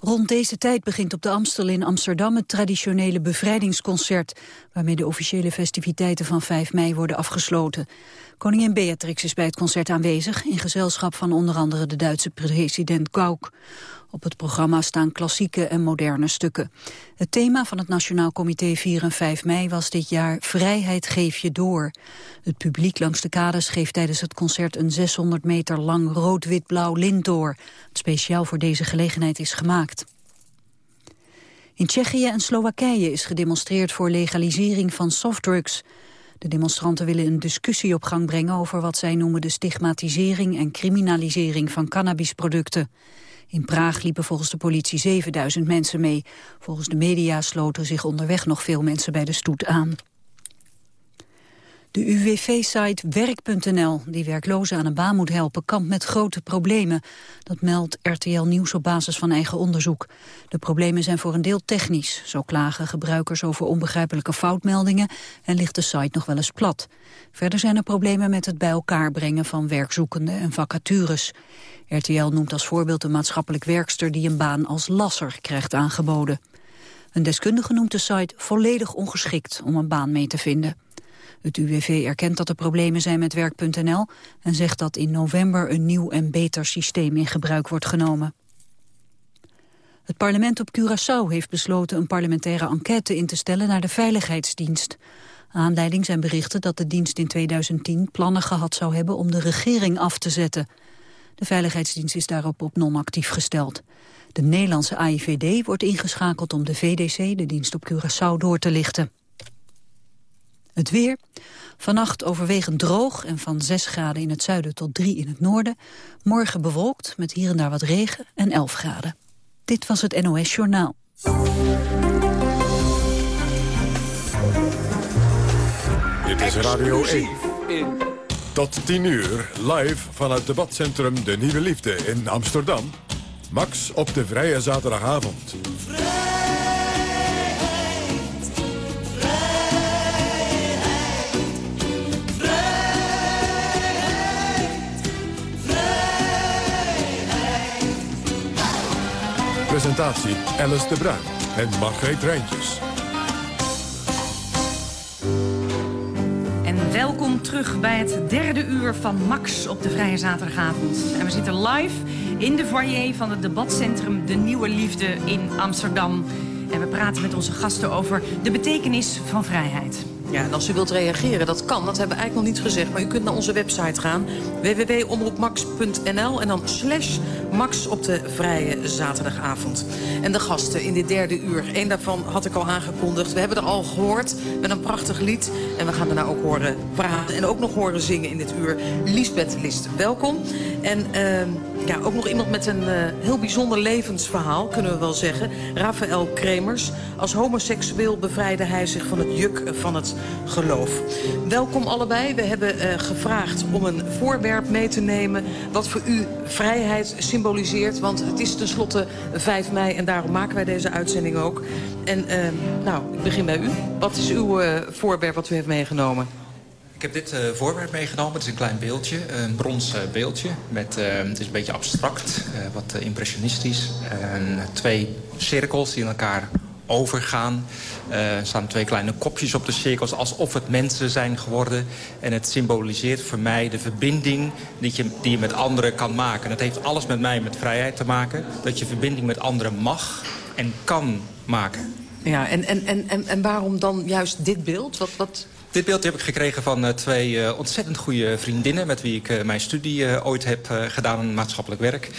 Rond deze tijd begint op de Amstel in Amsterdam het traditionele bevrijdingsconcert, waarmee de officiële festiviteiten van 5 mei worden afgesloten. Koningin Beatrix is bij het concert aanwezig, in gezelschap van onder andere de Duitse president Gauck. Op het programma staan klassieke en moderne stukken. Het thema van het Nationaal Comité 4 en 5 mei was dit jaar Vrijheid geef je door. Het publiek langs de kades geeft tijdens het concert een 600 meter lang rood-wit-blauw lint door. Speciaal voor deze gelegenheid is gemaakt. In Tsjechië en Slowakije is gedemonstreerd voor legalisering van softdrugs. De demonstranten willen een discussie op gang brengen over wat zij noemen de stigmatisering en criminalisering van cannabisproducten. In Praag liepen volgens de politie 7000 mensen mee. Volgens de media sloten zich onderweg nog veel mensen bij de stoet aan. De UWV-site werk.nl, die werklozen aan een baan moet helpen, kampt met grote problemen. Dat meldt RTL Nieuws op basis van eigen onderzoek. De problemen zijn voor een deel technisch. Zo klagen gebruikers over onbegrijpelijke foutmeldingen en ligt de site nog wel eens plat. Verder zijn er problemen met het bij elkaar brengen van werkzoekenden en vacatures. RTL noemt als voorbeeld een maatschappelijk werkster die een baan als lasser krijgt aangeboden. Een deskundige noemt de site volledig ongeschikt om een baan mee te vinden. Het UWV erkent dat er problemen zijn met werk.nl en zegt dat in november een nieuw en beter systeem in gebruik wordt genomen. Het parlement op Curaçao heeft besloten een parlementaire enquête in te stellen naar de veiligheidsdienst. Aanleiding zijn berichten dat de dienst in 2010 plannen gehad zou hebben om de regering af te zetten. De veiligheidsdienst is daarop op non-actief gesteld. De Nederlandse AIVD wordt ingeschakeld om de VDC, de dienst op Curaçao, door te lichten. Het weer. Vannacht overwegend droog en van 6 graden in het zuiden tot 3 in het noorden. Morgen bewolkt met hier en daar wat regen en 11 graden. Dit was het NOS Journaal. Dit is Radio 1. Tot 10 uur, live van het debatcentrum De Nieuwe Liefde in Amsterdam. Max op de vrije zaterdagavond. Presentatie Alice de Bruin en Margreet Rijntjes. En welkom terug bij het derde uur van Max op de Vrije Zaterdagavond. En we zitten live in de foyer van het debatcentrum De Nieuwe Liefde in Amsterdam. En we praten met onze gasten over de betekenis van vrijheid. Ja, en als u wilt reageren, dat kan. Dat hebben we eigenlijk nog niet gezegd. Maar u kunt naar onze website gaan. www.omroepmax.nl en dan slash max op de vrije zaterdagavond. En de gasten in dit derde uur. Eén daarvan had ik al aangekondigd. We hebben er al gehoord met een prachtig lied. En we gaan daarna ook horen praten en ook nog horen zingen in dit uur. Lisbeth List, welkom. En... Uh, ja, ook nog iemand met een uh, heel bijzonder levensverhaal, kunnen we wel zeggen. Rafael Kremers. Als homoseksueel bevrijdde hij zich van het juk van het geloof. Welkom allebei. We hebben uh, gevraagd om een voorwerp mee te nemen... wat voor u vrijheid symboliseert. Want het is tenslotte 5 mei en daarom maken wij deze uitzending ook. En uh, nou, ik begin bij u. Wat is uw voorwerp wat u heeft meegenomen? Ik heb dit uh, voorwerp meegenomen. Het is een klein beeldje, een brons uh, beeldje. Met, uh, het is een beetje abstract, wat impressionistisch. twee cirkels die in elkaar overgaan. Er staan twee kleine kopjes op de cirkels, alsof het mensen zijn geworden. En het symboliseert voor mij de verbinding die je, die met anderen kan maken. Dat heeft alles met mij met vrijheid te maken. Dat je verbinding met anderen mag en kan maken. Ja, en, en, en, en waarom dan juist dit beeld? Wat, wat, dit beeld heb ik gekregen van uh, twee uh, ontzettend goede vriendinnen... met wie ik uh, mijn studie ooit heb gedaan maatschappelijk werk.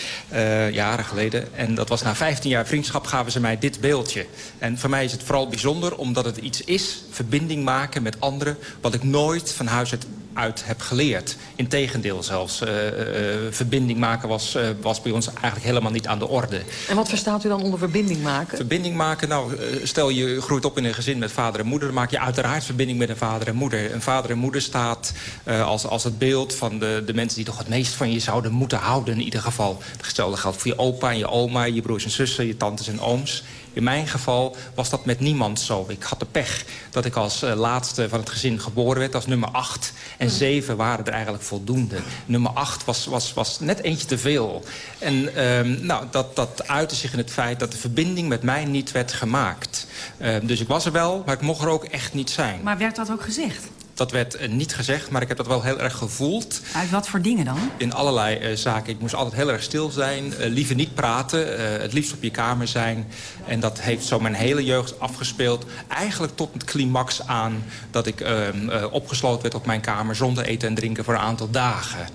jaren geleden. En dat was na 15 jaar vriendschap gaven ze mij dit beeldje. En voor mij is het vooral bijzonder omdat het iets is... verbinding maken met anderen... wat ik nooit van huis uit uit heb geleerd. Integendeel zelfs. Uh, uh, verbinding maken was, was bij ons eigenlijk helemaal niet aan de orde. En wat verstaat u dan onder verbinding maken? Verbinding maken, nou, stel je groeit op in een gezin met vader en moeder... dan maak je uiteraard verbinding met een vader en moeder. Een vader en moeder staat als, als het beeld van de, de mensen... die toch het meest van je zouden moeten houden in ieder geval. Hetzelfde geldt voor je opa en je oma, je broers en zussen, je tantes en ooms. In mijn geval was dat met niemand zo. Ik had de pech dat ik als uh, laatste van het gezin geboren werd, als nummer 8. En zeven waren er eigenlijk voldoende. Nummer 8 was, was, was net eentje te veel. En uh, nou, dat, dat uitte zich in het feit dat de verbinding met mij niet werd gemaakt. Uh, dus ik was er wel, maar ik mocht er ook echt niet zijn. Maar werd dat ook gezegd? Dat werd uh, niet gezegd, maar ik heb dat wel heel erg gevoeld. Uit wat voor dingen dan? In allerlei uh, zaken. Ik moest altijd heel erg stil zijn, uh, liever niet praten, het liefst op je kamer zijn. En dat heeft zo mijn hele jeugd afgespeeld. Eigenlijk tot het climax aan dat ik ehm, opgesloten werd op mijn kamer... zonder eten en drinken voor een aantal dagen.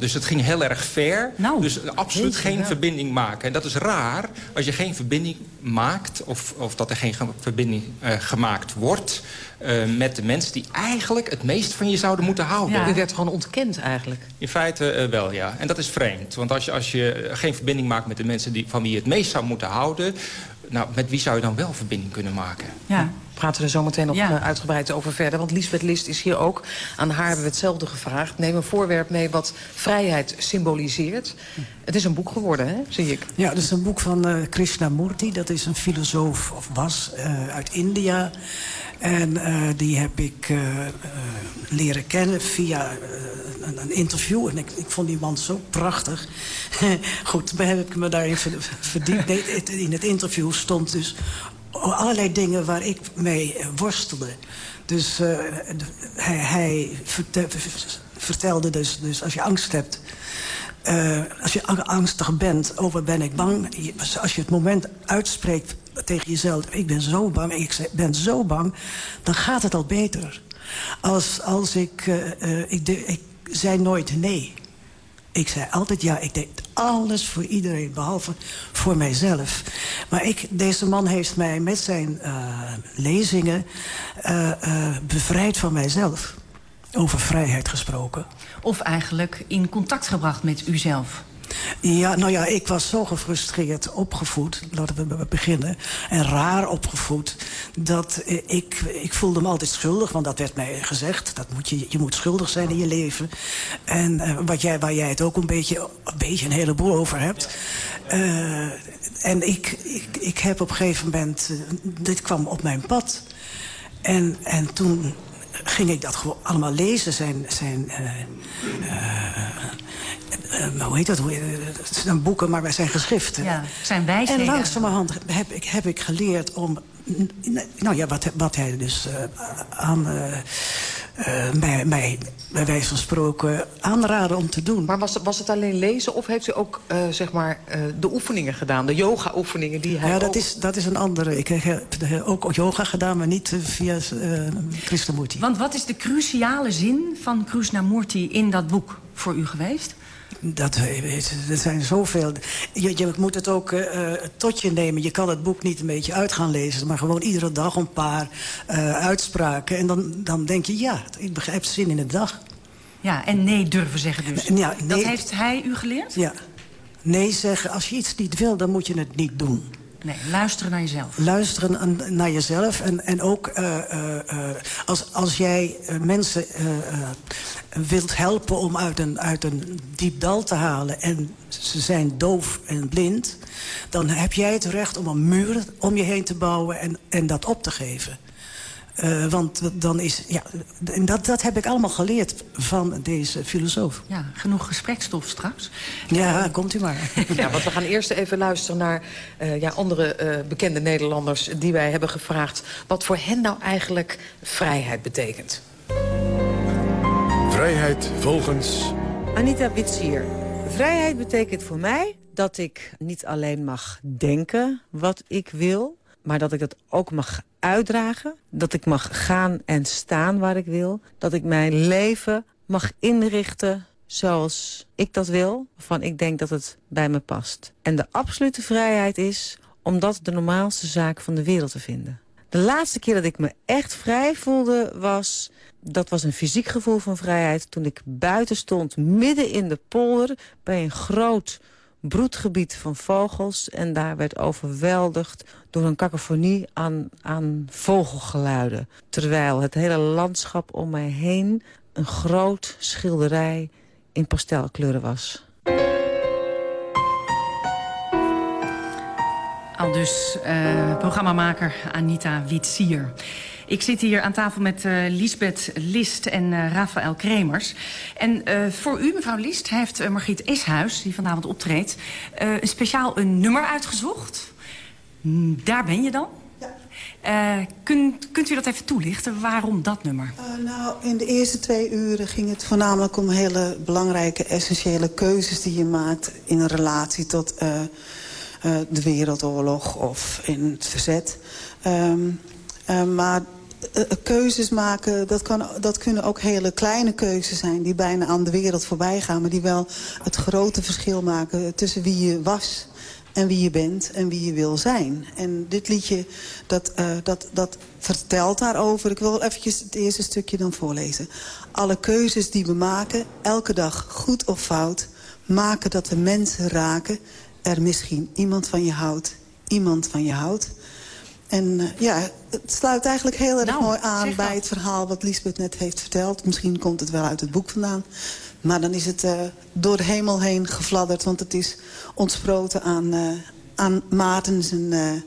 Dus het ging heel erg ver. Nou, dus absoluut geen verbinding maken. En dat is raar als je geen verbinding maakt... of, of dat er geen verbinding uh, gemaakt wordt... Uh, met de mensen die eigenlijk het meest van je zouden moeten houden. Ja. U werd gewoon ontkend eigenlijk. In feite uh, wel, ja. En dat is vreemd. Want als je, als je geen verbinding maakt met de mensen die, van wie je het meest zou moeten houden... nou, met wie zou je dan wel verbinding kunnen maken? Ja praten we er zo meteen nog ja. uitgebreid over verder. Want Lisbeth List is hier ook. Aan haar hebben we hetzelfde gevraagd. Neem een voorwerp mee wat vrijheid symboliseert. Het is een boek geworden, hè, zie ik. Ja, het is een boek van uh, Krishnamurti. Dat is een filosoof, of was, uh, uit India. En uh, die heb ik uh, uh, leren kennen via een, een, interview. En ik, ik vond die man zo prachtig. Goed, heb ik me daarin verdiept. Nee, in het interview stond dus allerlei dingen waar ik mee worstelde. Dus uh, hij, hij vertelde dus, dus als je angst hebt... Uh, als je angstig bent, over ben ik bang... als je het moment uitspreekt tegen jezelf... ik ben zo bang, ik ben zo bang... dan gaat het al beter. Als, als ik, ik, ik zei nooit nee... Ik zei altijd ja, ik deed alles voor iedereen, behalve voor mijzelf. Maar ik, deze man heeft mij met zijn uh, lezingen uh, uh, bevrijd van mijzelf. Over vrijheid gesproken. Of eigenlijk in contact gebracht met uzelf. Ja, nou ja, ik was zo gefrustreerd opgevoed, laten we beginnen, en raar opgevoed, dat ik, ik voelde me altijd schuldig, want dat werd mij gezegd. Dat moet je, je moet schuldig zijn in je leven. En uh, wat jij, waar jij het ook een beetje, een beetje een heleboel over hebt. Uh, en ik, ik, ik heb op een gegeven moment, dit kwam op mijn pad. En, en toen ging ik dat gewoon allemaal lezen, zijn... zijn hoe heet dat? Het zijn boeken, maar wij zijn geschriften. Ja, zijn wijsheden. En langzamerhand heb ik, heb ik geleerd om... Nou ja, wat, wat hij dus uh, aan... Uh, uh, mij, mij, bij wijze van spreken, aanraden om te doen. Maar was, was het alleen lezen of heeft u ook uh, zeg maar, uh, de oefeningen gedaan? De yoga-oefeningen die hij Ja, dat, ook... is, dat is een andere. Ik heb ook yoga gedaan, maar niet via Krishnamurti. Want wat is de cruciale zin van Krishnamurti in dat boek voor u geweest? Dat, er zijn zoveel. Je, je moet het ook uh, tot je nemen. Je kan het boek niet een beetje uit gaan lezen... maar gewoon iedere dag een paar uh, uitspraken. En dan, dan denk je, ja, ik begrijp zin in de dag. Ja, en nee durven zeggen dus. Ja, nee, dat heeft hij u geleerd? Ja. Nee zeggen, als je iets niet wil, dan moet je het niet doen. Nee, luisteren naar jezelf. Luisteren naar jezelf. En, en ook uh, uh, als, als jij mensen wilt helpen om uit een, uit een diep dal te halen... en ze zijn doof en blind... dan heb jij het recht om een muur om je heen te bouwen en, en dat op te geven. Uh, want dan is, ja, dat, dat heb ik allemaal geleerd van deze filosoof. Ja, genoeg gesprekstof straks. Ja, uh, komt u maar. Ja, want we gaan eerst even luisteren naar uh, ja, andere bekende Nederlanders... die wij hebben gevraagd wat voor hen nou eigenlijk vrijheid betekent. Vrijheid volgens... Anita Witsier. Vrijheid betekent voor mij dat ik niet alleen mag denken wat ik wil... maar dat ik dat ook mag uitdragen. Dat ik mag gaan en staan waar ik wil. Dat ik mijn leven mag inrichten zoals ik dat wil. Waarvan ik denk dat het bij me past. En de absolute vrijheid is om dat de normaalste zaak van de wereld te vinden. De laatste keer dat ik me echt vrij voelde was... dat was een fysiek gevoel van vrijheid... toen ik buiten stond, midden in de polder... bij een groot broedgebied van vogels... en daar werd overweldigd door een kakofonie aan, aan vogelgeluiden. Terwijl het hele landschap om mij heen... een groot schilderij in pastelkleuren was. Al dus uh, programmamaker Anita Witsier. Ik zit hier aan tafel met uh, Lisbeth List en uh, Rafael Kremers. En uh, voor u, mevrouw List, heeft Margriet Eshuis, die vanavond optreedt... een speciaal een nummer uitgezocht. Mm, daar ben je dan. Ja. kunt, kunt u dat even toelichten? Waarom dat nummer? nou, in de eerste twee uren ging het voornamelijk om hele belangrijke, essentiële keuzes die je maakt in een relatie tot de Wereldoorlog of in het verzet. Um, uh, maar uh, keuzes maken, dat, kan, dat kunnen ook hele kleine keuzes zijn... die bijna aan de wereld voorbij gaan... maar die wel het grote verschil maken tussen wie je was en wie je bent en wie je wil zijn. En dit liedje, dat, dat, dat vertelt daarover. Ik wil eventjes het eerste stukje dan voorlezen. Alle keuzes die we maken, elke dag goed of fout... maken dat we mensen raken, er misschien iemand van je houdt... iemand van je houdt en uh, ja, het sluit eigenlijk heel erg nou, mooi aan bij het verhaal wat Lisbeth net heeft verteld. Misschien komt het wel uit het boek vandaan. Maar dan is het uh, door de hemel heen gefladderd. Want het is ontsproten aan, uh, aan Maarten zijn,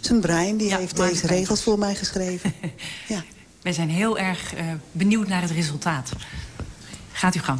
zijn brein. Die ja, heeft deze regels voor mij geschreven. ja. Wij zijn heel erg benieuwd naar het resultaat. Gaat u gang.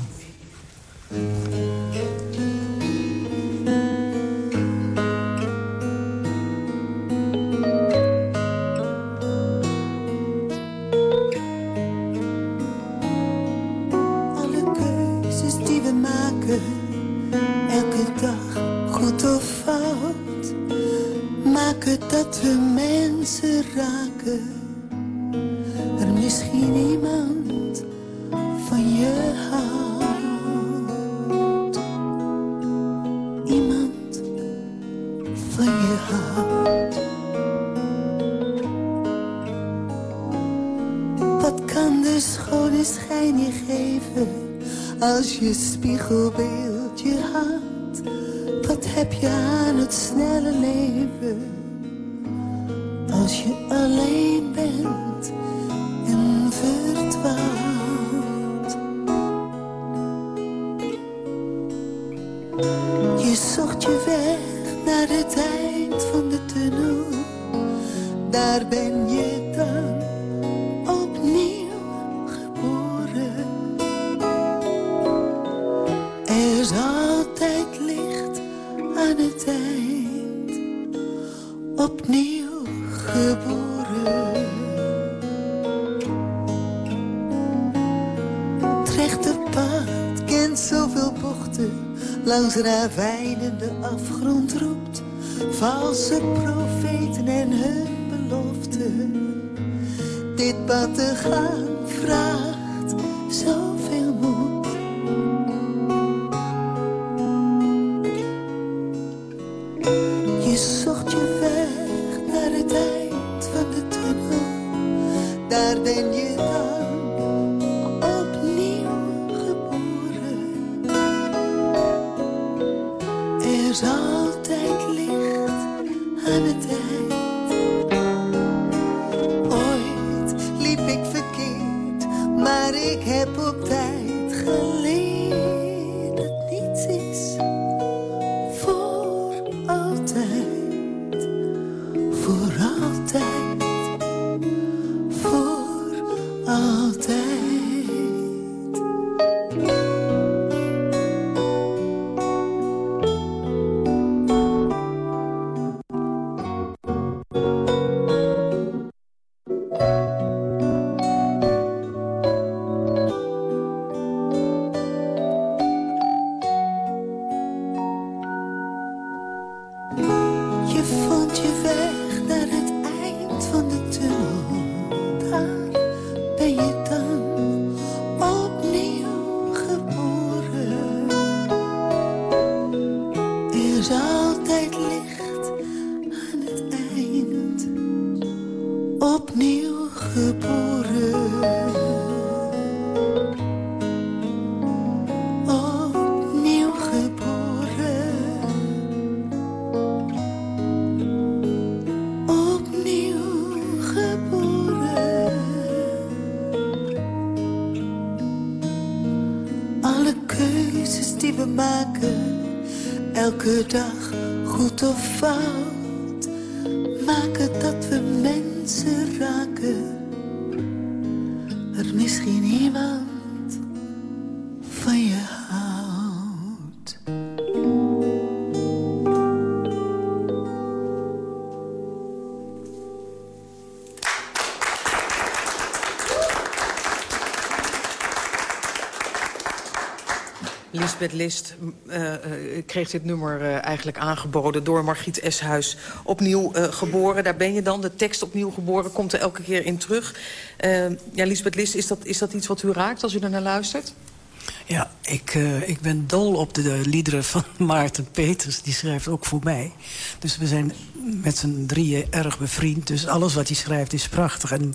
Valse profeten en hun beloften. Dit pad te gaan vraagt zoveel moed. Je zocht je ben je Lisbeth List uh, uh, kreeg dit nummer uh, eigenlijk aangeboden door Margriet Eshuis. Opnieuw geboren, daar ben je dan. De tekst opnieuw geboren komt er elke keer in terug. ja, Lisbeth List, is dat, is dat iets wat u raakt als u er naar luistert? Ja, ik, ik ben dol op de, de, liederen van Maarten Peters. Die schrijft ook voor mij. Dus we zijn met z'n drieën erg bevriend. Dus alles wat hij schrijft is prachtig. En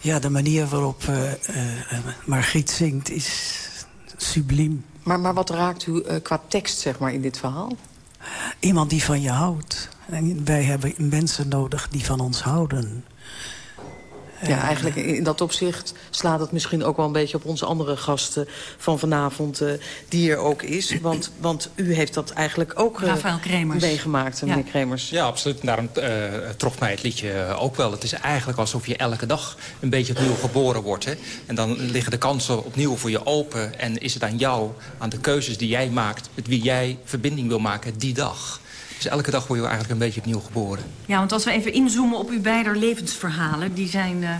ja, de manier waarop Margriet zingt is subliem. Maar, maar wat raakt u qua tekst zeg maar, in dit verhaal? Iemand die van je houdt. En wij hebben mensen nodig die van ons houden. Ja, eigenlijk in dat opzicht slaat het misschien ook wel een beetje op onze andere gasten van vanavond, uh, die er ook is. Want, want u heeft dat eigenlijk ook uh, meegemaakt, meneer ja. Kremers. Ja, absoluut. Daarom uh, trof mij het liedje ook wel. Het is eigenlijk alsof je elke dag een beetje opnieuw geboren wordt. Hè? En dan liggen de kansen opnieuw voor je open. En is het aan jou, aan de keuzes die jij maakt, met wie jij verbinding wil maken die dag. Dus elke dag word je eigenlijk een beetje opnieuw geboren. Ja, want als we even inzoomen op uw beide levensverhalen... die zijn uh,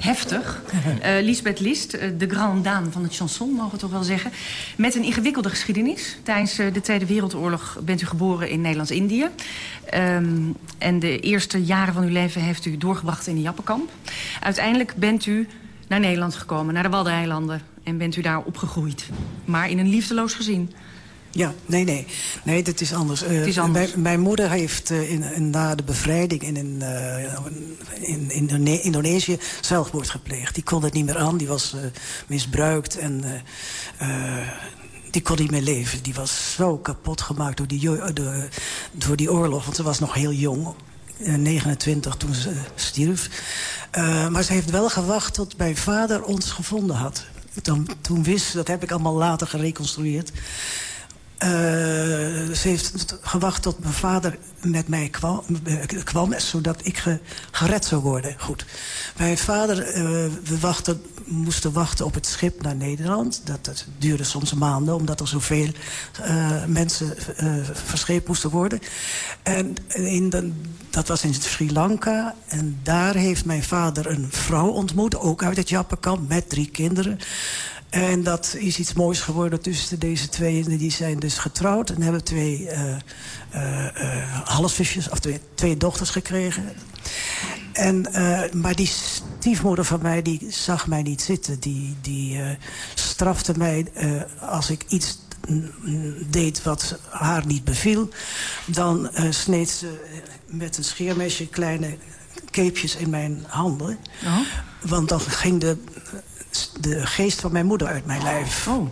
heftig. Uh, Lisbeth List, uh, de grande dame van het chanson, mogen we toch wel zeggen. Met een ingewikkelde geschiedenis. Tijdens de Tweede Wereldoorlog bent u geboren in Nederlands-Indië. Um, en de eerste jaren van uw leven heeft u doorgebracht in een jappenkamp. Uiteindelijk bent u naar Nederland gekomen, naar de Waddeneilanden. En bent u daar opgegroeid. Maar in een liefdeloos gezin. Ja, nee, nee. Nee, dat is anders. Het is anders. Mijn, mijn, moeder heeft uh, in, in, na de bevrijding in, in, uh, in, in Indonesië zelfmoord gepleegd. Die kon het niet meer aan, die was misbruikt en die kon niet meer leven. Die was zo kapot gemaakt door die, de, door die oorlog, want ze was nog heel jong. 29 toen ze stierf. maar ze heeft wel gewacht tot mijn vader ons gevonden had. Toen, toen wist, dat heb ik allemaal later gereconstrueerd... Uh, ze heeft gewacht tot mijn vader met mij kwam, kwam zodat ik ge, gered zou worden. Goed. Mijn vader, uh, we moesten wachten op het schip naar Nederland. Dat, dat duurde soms maanden, omdat er zoveel mensen verscheept moesten worden. En in dat was in Sri Lanka. En daar heeft mijn vader een vrouw ontmoet, ook uit het Jappenkamp, met drie kinderen. En dat is iets moois geworden tussen deze twee. En die zijn dus getrouwd en hebben twee uh, uh, uh, halsvisjes, of twee, twee, dochters gekregen. En, maar die stiefmoeder van mij, die zag mij niet zitten. Die, die strafte mij als ik iets deed wat haar niet beviel. Dan sneed ze met een scheermesje kleine keepjes in mijn handen. Oh. Want dan ging de de geest van mijn moeder uit mijn lijf. Oh.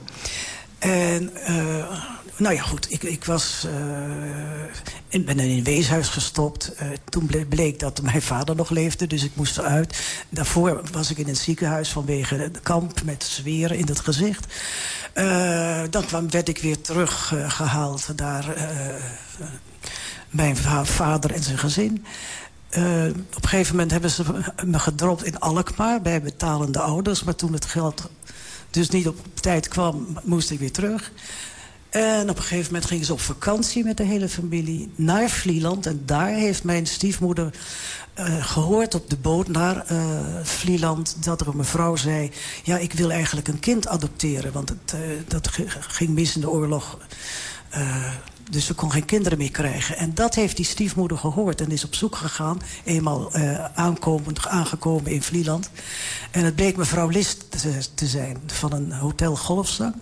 En, uh, nou ja, goed, ik, ik was, uh, ik ben in een weeshuis gestopt. Uh, toen bleek dat mijn vader nog leefde, dus ik moest eruit. Daarvoor was ik in een ziekenhuis vanwege de kamp met zweren in het gezicht. dan kwam, werd ik weer teruggehaald naar mijn vader en zijn gezin. Uh, op een gegeven moment hebben ze me gedropt in Alkmaar... bij betalende ouders. Maar toen het geld dus niet op tijd kwam, moest ik weer terug. En op een gegeven moment gingen ze op vakantie met de hele familie... naar Vlieland. En daar heeft mijn stiefmoeder uh, gehoord op de boot naar uh, Vlieland... dat er een mevrouw zei... ja, ik wil eigenlijk een kind adopteren. Want het, dat ging mis in de oorlog... Dus ze kon geen kinderen meer krijgen. En dat heeft die stiefmoeder gehoord en is op zoek gegaan. Eenmaal uh, aankomend, aangekomen in Vlieland. En het bleek mevrouw List te, zijn van een hotel Golfzang.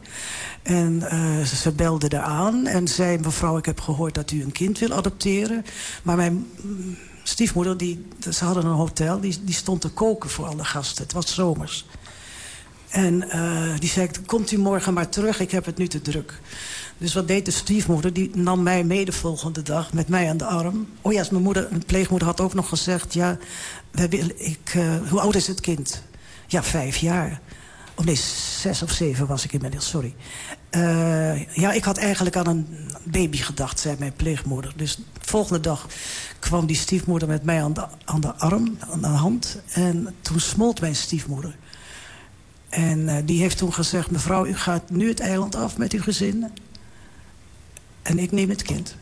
En uh, ze belde daar aan en zei... mevrouw, ik heb gehoord dat u een kind wil adopteren. Maar mijn stiefmoeder, die, ze hadden een hotel... Die, die stond te koken voor alle gasten. Het was zomers. En uh, die zei, komt u morgen maar terug, ik heb het nu te druk. Dus wat deed de stiefmoeder? Die nam mij mee de volgende dag met mij aan de arm. Oh ja, mijn moeder, mijn pleegmoeder had ook nog gezegd... ja, willen, ik, uh, hoe oud is het kind? Ja, vijf jaar. Of nee, zes of zeven was ik inmiddels, sorry. Uh, ja, ik had eigenlijk aan een baby gedacht, zei mijn pleegmoeder. Dus volgende dag kwam die stiefmoeder met mij aan de, aan de arm, aan de hand. En toen smolt mijn stiefmoeder. En uh, die heeft toen gezegd... mevrouw, u gaat nu het eiland af met uw gezin. En ik neem het kind.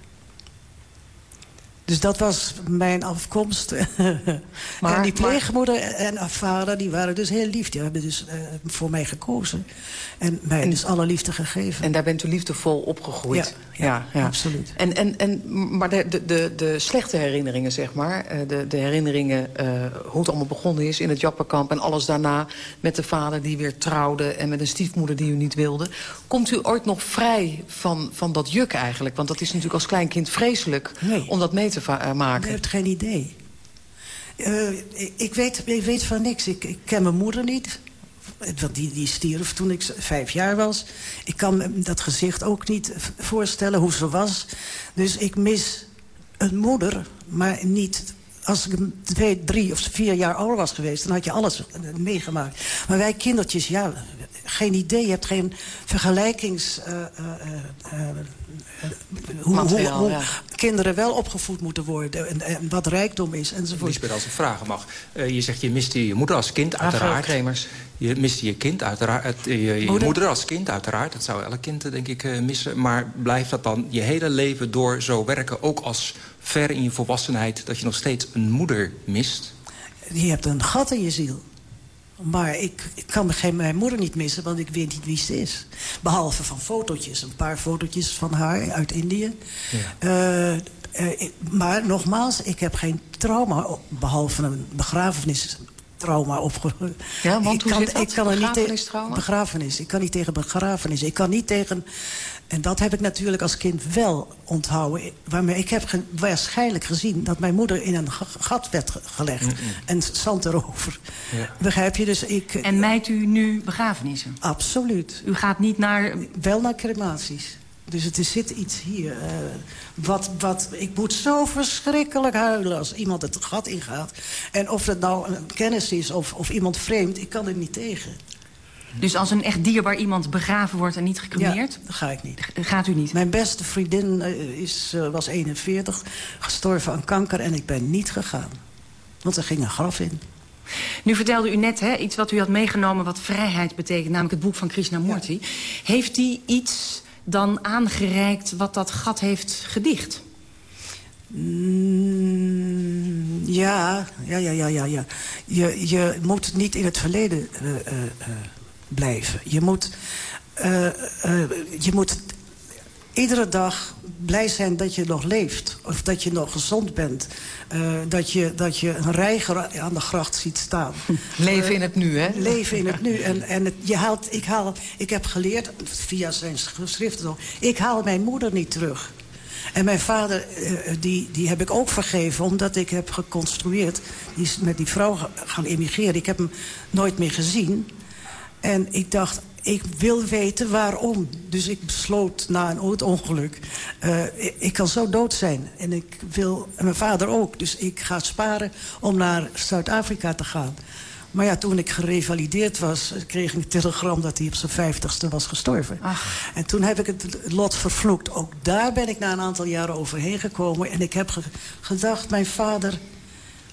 Dus dat was mijn afkomst. Maar, en die pleegmoeder en vader die waren dus heel lief. Die hebben dus uh, voor mij gekozen. En mij en, dus alle liefde gegeven. En daar bent u liefdevol opgegroeid. Ja, ja, ja. absoluut. En, en, en, maar de, de, de, slechte herinneringen, zeg maar. Eh, de, de herinneringen uh, hoe het allemaal begonnen is in het Jappenkamp... en alles daarna met de vader die weer trouwde... en met een stiefmoeder die u niet wilde. Komt u ooit nog vrij van, van dat juk eigenlijk? Want dat is natuurlijk als kleinkind vreselijk nee. om dat mee te maken. Ik heb geen idee. Uh, ik, weet, ik weet van niks. Ik, ik ken mijn moeder niet. Want die, die stierf toen ik vijf jaar was. Ik kan me dat gezicht ook niet voorstellen hoe ze was. Dus ik mis een moeder, maar niet... Als ik twee, drie of vier jaar ouder was geweest... dan had je alles meegemaakt. Maar wij kindertjes, ja, geen idee. Je hebt geen vergelijkings... Uh, uh, hoe, hoe, hoe ja. kinderen wel opgevoed moeten worden. En, en wat rijkdom is enzovoort. Lisbeth, als ik vragen mag. Uh, je zegt je miste je moeder als kind, uiteraard. Je miste je kind, uiteraard. Je, je moeder? moeder? als kind, uiteraard. Dat zou elk kind, denk ik, missen. Maar blijft dat dan je hele leven door zo werken... ook als ver in je volwassenheid... dat je nog steeds een moeder mist? Je hebt een gat in je ziel. Maar ik, ik kan geen, mijn moeder niet missen, want ik weet niet wie ze is. Behalve van fotootjes, een paar fotootjes van haar uit Indië. Ja. Uh, uh, maar nogmaals, ik heb geen trauma, behalve een begrafenis trauma opgeroepen. Ja, want hoe ik kan, Ik kan er niet tegen begrafenis. Ik kan niet tegen begrafenis. Ik kan niet tegen en dat heb ik natuurlijk als kind wel onthouden. Waarmee ik heb ge waarschijnlijk gezien dat mijn moeder in een gat werd gelegd. Mm -mm. En zand erover. Ja. Begrijp je? Dus ik, en mijt u nu begrafenissen? Absoluut. U gaat niet naar... Wel naar crematies. Dus het is, zit iets hier. Uh, wat, wat, ik moet zo verschrikkelijk huilen als iemand het gat ingaat. En of het nou een kennis is of, of iemand vreemd, ik kan er niet tegen. Dus als een echt dierbaar iemand begraven wordt en niet gecremeerd? Ja, dat ga ik niet. Gaat u niet? Mijn beste vriendin is, uh, was 41, gestorven aan kanker en ik ben niet gegaan. Want er ging een graf in. Nu vertelde u net hè, iets wat u had meegenomen wat vrijheid betekent... namelijk het boek van Krishnamurti. Ja. Heeft die iets dan aangereikt wat dat gat heeft gedicht? Mm, ja, ja, ja, ja, ja. ja. Je, je moet niet in het verleden uh, uh, blijven. Je moet, uh, uh, je moet iedere dag blij zijn dat je nog leeft. Of dat je nog gezond bent. Uh, dat, je, dat je een reiger aan de gracht ziet staan. Leven in het nu, hè? Leven in het nu. En, en het, je haalt, ik, haal, ik heb geleerd, via zijn geschriften... ik haal mijn moeder niet terug. En mijn vader, die, die heb ik ook vergeven, omdat ik heb geconstrueerd... die is met die vrouw gaan emigreren. Ik heb hem nooit meer gezien... En ik dacht, ik wil weten waarom. Dus ik besloot na een auto-ongeluk... Uh, ik, ik, kan zo dood zijn. En ik wil, en mijn vader ook. Dus ik ga sparen om naar Zuid-Afrika te gaan. Maar ja, toen ik gerevalideerd was, kreeg ik een telegram... dat hij op zijn vijftigste was gestorven. Ach. En toen heb ik het lot vervloekt. Ook daar ben ik na een aantal jaren overheen gekomen. En ik heb ge gedacht, mijn vader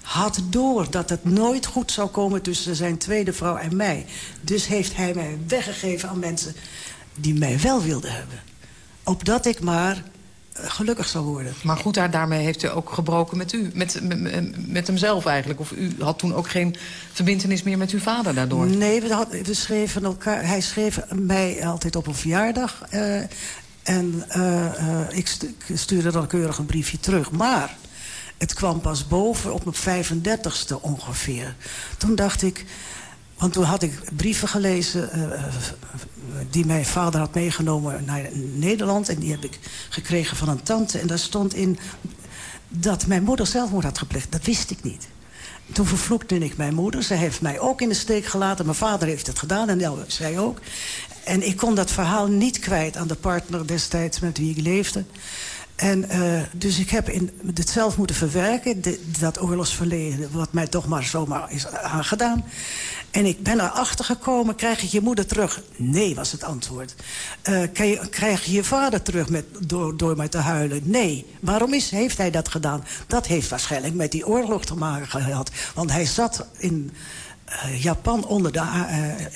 had door dat het nooit goed zou komen tussen zijn tweede vrouw en mij. Dus heeft hij mij weggegeven aan mensen die mij wel wilden hebben. Opdat ik maar uh, gelukkig zou worden. Maar goed, daar, daarmee heeft u ook gebroken met u, met, met, met hemzelf eigenlijk. Of u had toen ook geen verbindenis meer met uw vader daardoor? Nee, we, had, we schreven elkaar, hij schreef mij altijd op een verjaardag. Uh, en uh, ik stuurde dan keurig een briefje terug. Maar het kwam pas boven op mijn 35ste ongeveer. Toen dacht ik... Want toen had ik brieven gelezen uh, die mijn vader had meegenomen naar Nederland. En die heb ik gekregen van een tante. En daar stond in dat mijn moeder zelfmoord had gepleegd. Dat wist ik niet. Toen vervloekte ik mijn moeder. Ze heeft mij ook in de steek gelaten. Mijn vader heeft het gedaan en nou, zij ook. En ik kon dat verhaal niet kwijt aan de partner destijds met wie ik leefde. En uh, dus ik heb in, het zelf moeten verwerken, dat oorlogsverleden... wat mij toch maar zomaar is aangedaan. En ik ben erachter gekomen, krijg je je moeder terug? Nee, was het antwoord. Uh, je, krijg je je vader terug met, door, door maar te huilen? Nee. Waarom is, heeft hij dat gedaan? Dat heeft waarschijnlijk met die oorlog te maken gehad. Want hij zat in uh, Japan onder de,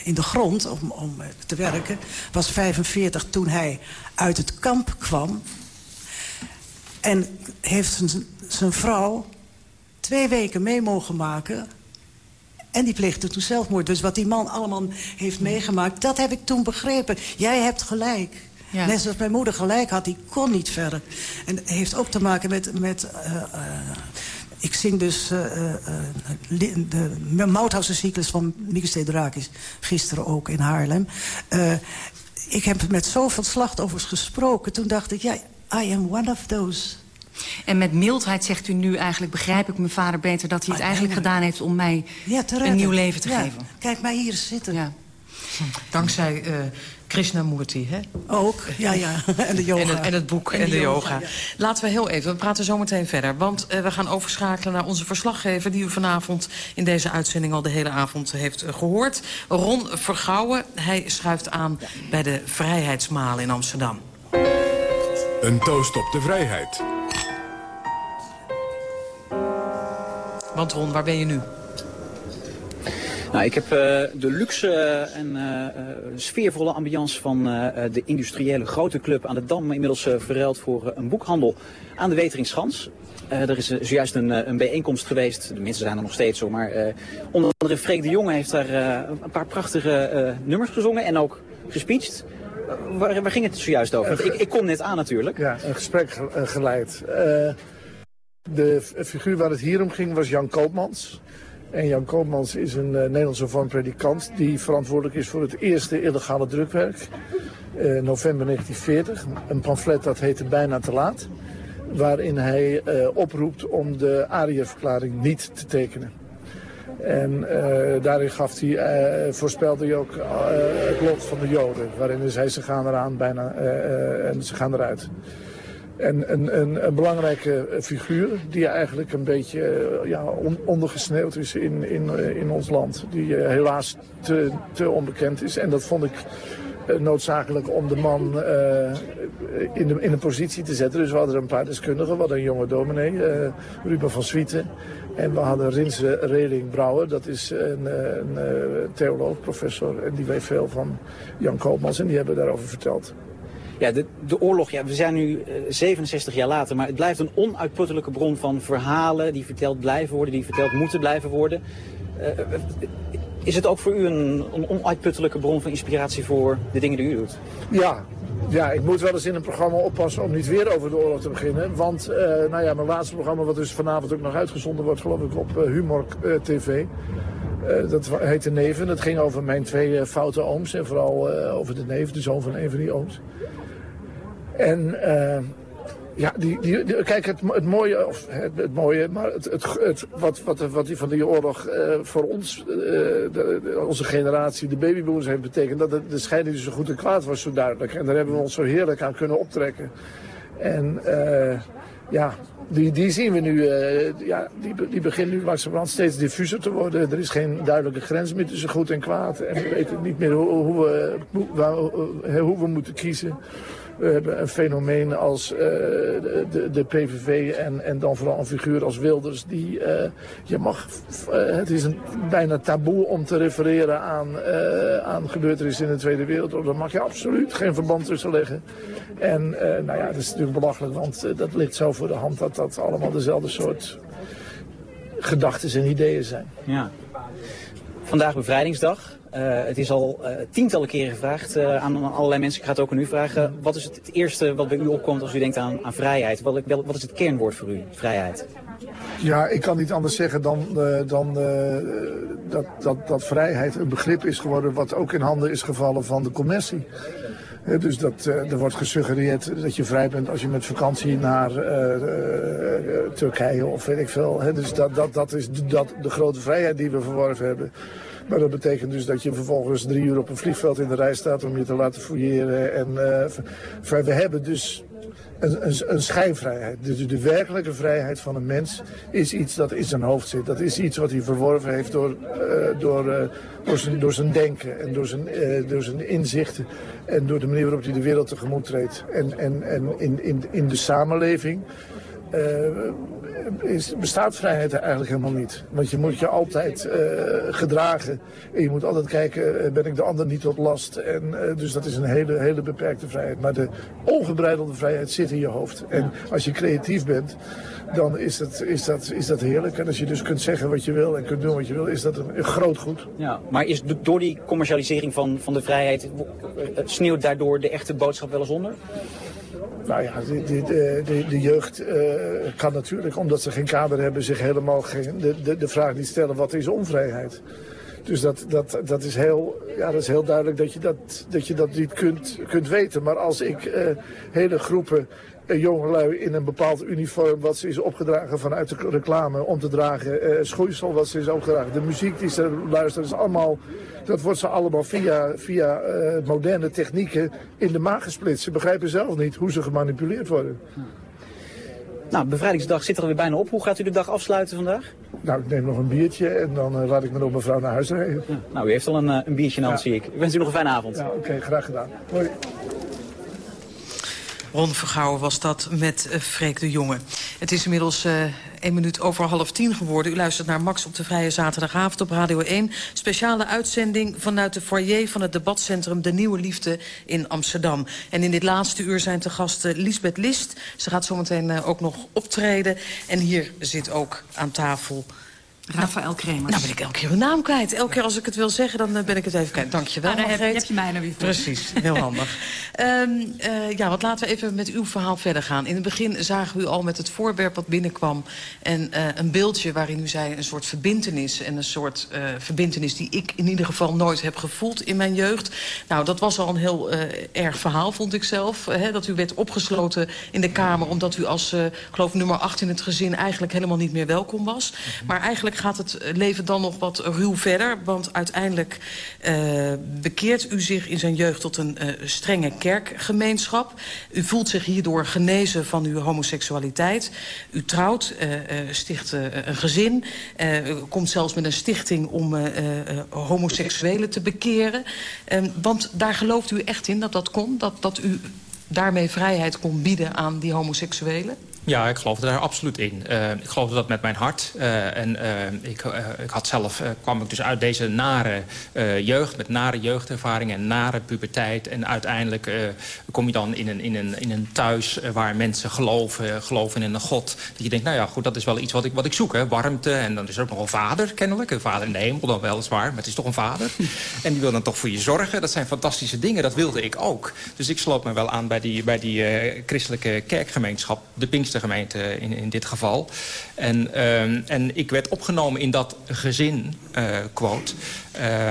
in de grond om, om te werken. Was 45 toen hij uit het kamp kwam. En heeft zijn, vrouw twee weken mee mogen maken en die pleegde toen zelfmoord. Dus wat die man allemaal heeft meegemaakt, dat heb ik toen begrepen. Jij hebt gelijk. Ja. Net zoals mijn moeder gelijk had, die kon niet verder. En het heeft ook te maken met... met uh, uh, ik zing dus uh, de Mauthausen-cyclus van Mieke Stedrakis. Gisteren ook in Haarlem. ik heb met zoveel slachtoffers gesproken. Toen dacht ik, ja, I am one of those... En met mildheid zegt u nu eigenlijk... begrijp ik mijn vader beter dat hij het ah, eigenlijk gedaan heeft... om mij een nieuw leven te geven. Kijk mij hier zitten. Ja. Dankzij uh, Krishnamurti, hè? Ook, ja, ja. En de yoga. En, en het boek en, de, yoga. Laten we heel even, we praten zo meteen verder. Want uh, we gaan overschakelen naar onze verslaggever... die u vanavond in deze uitzending al de hele avond heeft uh, gehoord. Ron Vergouwen, hij schuift aan bij de Vrijheidsmalen in Amsterdam. Een toast op de vrijheid. Want Ron, waar ben je nu? Nou, ik heb uh, de luxe en uh, sfeervolle ambiance van de industriële grote club aan de Dam inmiddels verruild voor een boekhandel aan de Weteringschans. er is zojuist een, een, bijeenkomst geweest, de mensen zijn er nog steeds zo, maar onder andere Freek de Jonge heeft daar een paar prachtige nummers gezongen en ook gespeecht. Waar, ging het zojuist over? ik, ik, kom net aan natuurlijk. Ja, een gesprek geleid. De figuur waar het hier om ging was Jan Koopmans. En Jan Koopmans is een uh, Nederlandse vormpredikant die verantwoordelijk is voor het eerste illegale drukwerk. November 1940. Een pamflet dat heette Bijna te laat. Waarin hij oproept om de Arië-verklaring niet te tekenen. En daarin gaf hij, voorspelde hij ook het lot van de Joden. Waarin hij zei ze gaan eraan bijna en ze gaan eruit. En een, een, een, belangrijke figuur die eigenlijk een beetje eh, ja, ondergesneeuwd is in, in, eh, in ons land. Die helaas te, te onbekend is. En dat vond ik noodzakelijk om de man in, de, in een positie te zetten. Dus we hadden een paar deskundigen. We hadden een jonge dominee, Ruben van Swieten. En we hadden Rinse Reling Brouwer. Dat is een, een, een theoloog, professor. En die weet veel van Jan Koopmans. En die hebben daarover verteld. Ja, de, de oorlog, ja, we zijn nu 67 eh, jaar later, maar het blijft een onuitputtelijke bron van verhalen die verteld blijven worden, die verteld moeten blijven worden. Uh, is het ook voor u een, een, onuitputtelijke bron van inspiratie voor de dingen die u doet? Ja, ja, ik moet wel eens in een programma oppassen om niet weer over de oorlog te beginnen. Want uh, nou ja, mijn laatste programma, wat dus vanavond ook nog uitgezonden wordt, geloof ik, op Humor TV. dat heette Neven. Dat ging over mijn twee foute ooms en vooral over de neef, de zoon van een van die ooms. En uh, ja, die, die, kijk, het, het mooie, of het, mooie, maar het, het, wat, wat, wat die van die oorlog uh, voor ons, de, onze generatie, de babyboomers heeft betekend, dat de, scheiding tussen goed en kwaad was zo duidelijk. En daar hebben we ons zo heerlijk aan kunnen optrekken. En ja, die, die zien we nu, ja, die, die begint nu langzamerhand steeds diffuser te worden. Er is geen duidelijke grens meer tussen goed en kwaad. En we weten niet meer hoe, hoe we, hoe we moeten kiezen. We hebben een fenomeen als uh, de, de, PVV en, en dan vooral een figuur als Wilders. Die, uh, je mag, uh, het is een bijna taboe om te refereren aan, aan gebeurtenissen in de Tweede Wereldoorlog. Daar mag je absoluut geen verband tussen leggen. En nou ja, dat is natuurlijk belachelijk, want dat ligt zo voor de hand dat dat allemaal dezelfde soort gedachten en ideeën zijn. Ja. Vandaag bevrijdingsdag. Uh, het is al uh, tientallen keren gevraagd uh, aan allerlei mensen. Ik ga het ook aan u vragen. Wat is het, het eerste wat bij u opkomt als u denkt aan, aan vrijheid? Wat, wat, is het kernwoord voor u, vrijheid? Ja, ik kan niet anders zeggen dan, dan dat, dat, dat vrijheid een begrip is geworden... wat ook in handen is gevallen van de commissie. dus dat, er wordt gesuggereerd dat je vrij bent als je met vakantie naar Turkije of weet ik veel. dus dat, dat, dat is dat, de grote vrijheid die we verworven hebben. Maar dat betekent dus dat je vervolgens drie uur op een vliegveld in de rij staat om je te laten fouilleren. En uh, we hebben dus een, een, een schijnvrijheid. Dus de werkelijke vrijheid van een mens is iets dat in zijn hoofd zit. Dat is iets wat hij verworven heeft door, uh, door, uh, door, zijn, door zijn denken en door zijn, door zijn inzichten. En door de manier waarop hij de wereld tegemoet treedt. En, en, en in, in, in de samenleving is, bestaat vrijheid eigenlijk helemaal niet. Want je moet je altijd uh, gedragen. En je moet altijd kijken, uh, ben ik de ander niet tot last. En, dus dat is een hele, hele beperkte vrijheid. Maar de ongebreidelde vrijheid zit in je hoofd. En als je creatief bent, dan is dat, is, dat, is dat heerlijk. En als je dus kunt zeggen wat je wil en kunt doen wat je wil, is dat een, een groot goed. Ja, maar is door die commercialisering van, van de vrijheid, sneeuwt daardoor de echte boodschap wel eens onder? Nou ja, de, de, de, de jeugd uh, kan natuurlijk, omdat ze geen kader hebben, zich helemaal geen, de, de, vraag niet stellen wat is onvrijheid. Dus dat, dat, dat, is heel, ja, dat is heel duidelijk dat je dat, dat, je dat niet kunt, kunt weten. Maar als ik uh, hele groepen jongelui in een bepaald uniform... wat ze is opgedragen vanuit de reclame om te dragen... Uh, schoeisel wat ze is opgedragen, de muziek die ze luisteren... is allemaal, dat wordt ze allemaal via, via uh, moderne technieken in de maag gesplitst. Ze begrijpen zelf niet hoe ze gemanipuleerd worden. Nou, bevrijdingsdag zit er weer bijna op. Hoe gaat u de dag afsluiten vandaag? Nou, ik neem nog een biertje en dan uh, laat ik me nog mevrouw naar huis rijden. Ja. Nou, u heeft al een, uh, een biertje in de hand, ja. zie ik. Ik wens u nog een fijne avond. Ja, oké, okay, graag gedaan. Hoi. Ron Vergouwen was dat met uh, Freek de Jonge. Het is inmiddels uh, minuut over half tien geworden. U luistert naar Max op de Vrije Zaterdagavond op Radio 1. Speciale uitzending vanuit de foyer van het debatcentrum De Nieuwe Liefde in Amsterdam. En in dit laatste uur zijn te gasten Lisbeth List. Ze gaat zometeen uh, ook nog optreden. En hier zit ook aan tafel... Rafael Kremers. Nou ben ik elke keer uw naam kwijt. Elke keer als ik het wil zeggen, dan ben ik het even kwijt. Dank je wel, ah, heb, heb, je mij nou weer voor. Precies, heel handig. um, uh, ja, want laten we even met uw verhaal verder gaan. In het begin zagen we u al met het voorwerp wat binnenkwam... en uh, een beeldje waarin u zei een soort verbintenis... en een soort uh, verbintenis die ik in ieder geval nooit heb gevoeld in mijn jeugd. Nou, dat was al een heel erg verhaal, vond ik zelf. Hè, dat u werd opgesloten in de kamer... omdat u als, geloof nummer 8 in het gezin... eigenlijk helemaal niet meer welkom was. Mm -hmm. Maar eigenlijk gaat het leven dan nog wat ruw verder. Want uiteindelijk uh, bekeert u zich in zijn jeugd tot een uh, strenge kerkgemeenschap. U voelt zich hierdoor genezen van uw homoseksualiteit. U trouwt, uh, sticht een gezin. Komt zelfs met een stichting om homoseksuelen te bekeren. want daar gelooft u echt in dat dat kon? Dat, dat u daarmee vrijheid kon bieden aan die homoseksuelen? Ja, ik geloof daar absoluut in. Uh, ik geloofde dat met mijn hart. Uh, en uh, ik, ik had zelf, kwam ik dus uit deze nare jeugd... met nare jeugdervaring en nare puberteit. En uiteindelijk kom je dan in een, in een, in een thuis waar mensen geloven, geloven in een God. Dat je denkt, nou ja, goed, dat is wel iets wat ik, wat ik zoek. Hè? Warmte. En dan is er ook nog een vader, kennelijk. Een vader in de hemel dan weliswaar, maar het is toch een vader. en die wil dan toch voor je zorgen. Dat zijn fantastische dingen, dat wilde ik ook. Dus ik sloot me wel aan bij die, bij die christelijke kerkgemeenschap. De Pinkster gemeente in, in dit geval. En, um, en ik werd opgenomen in dat gezin, uh, quote.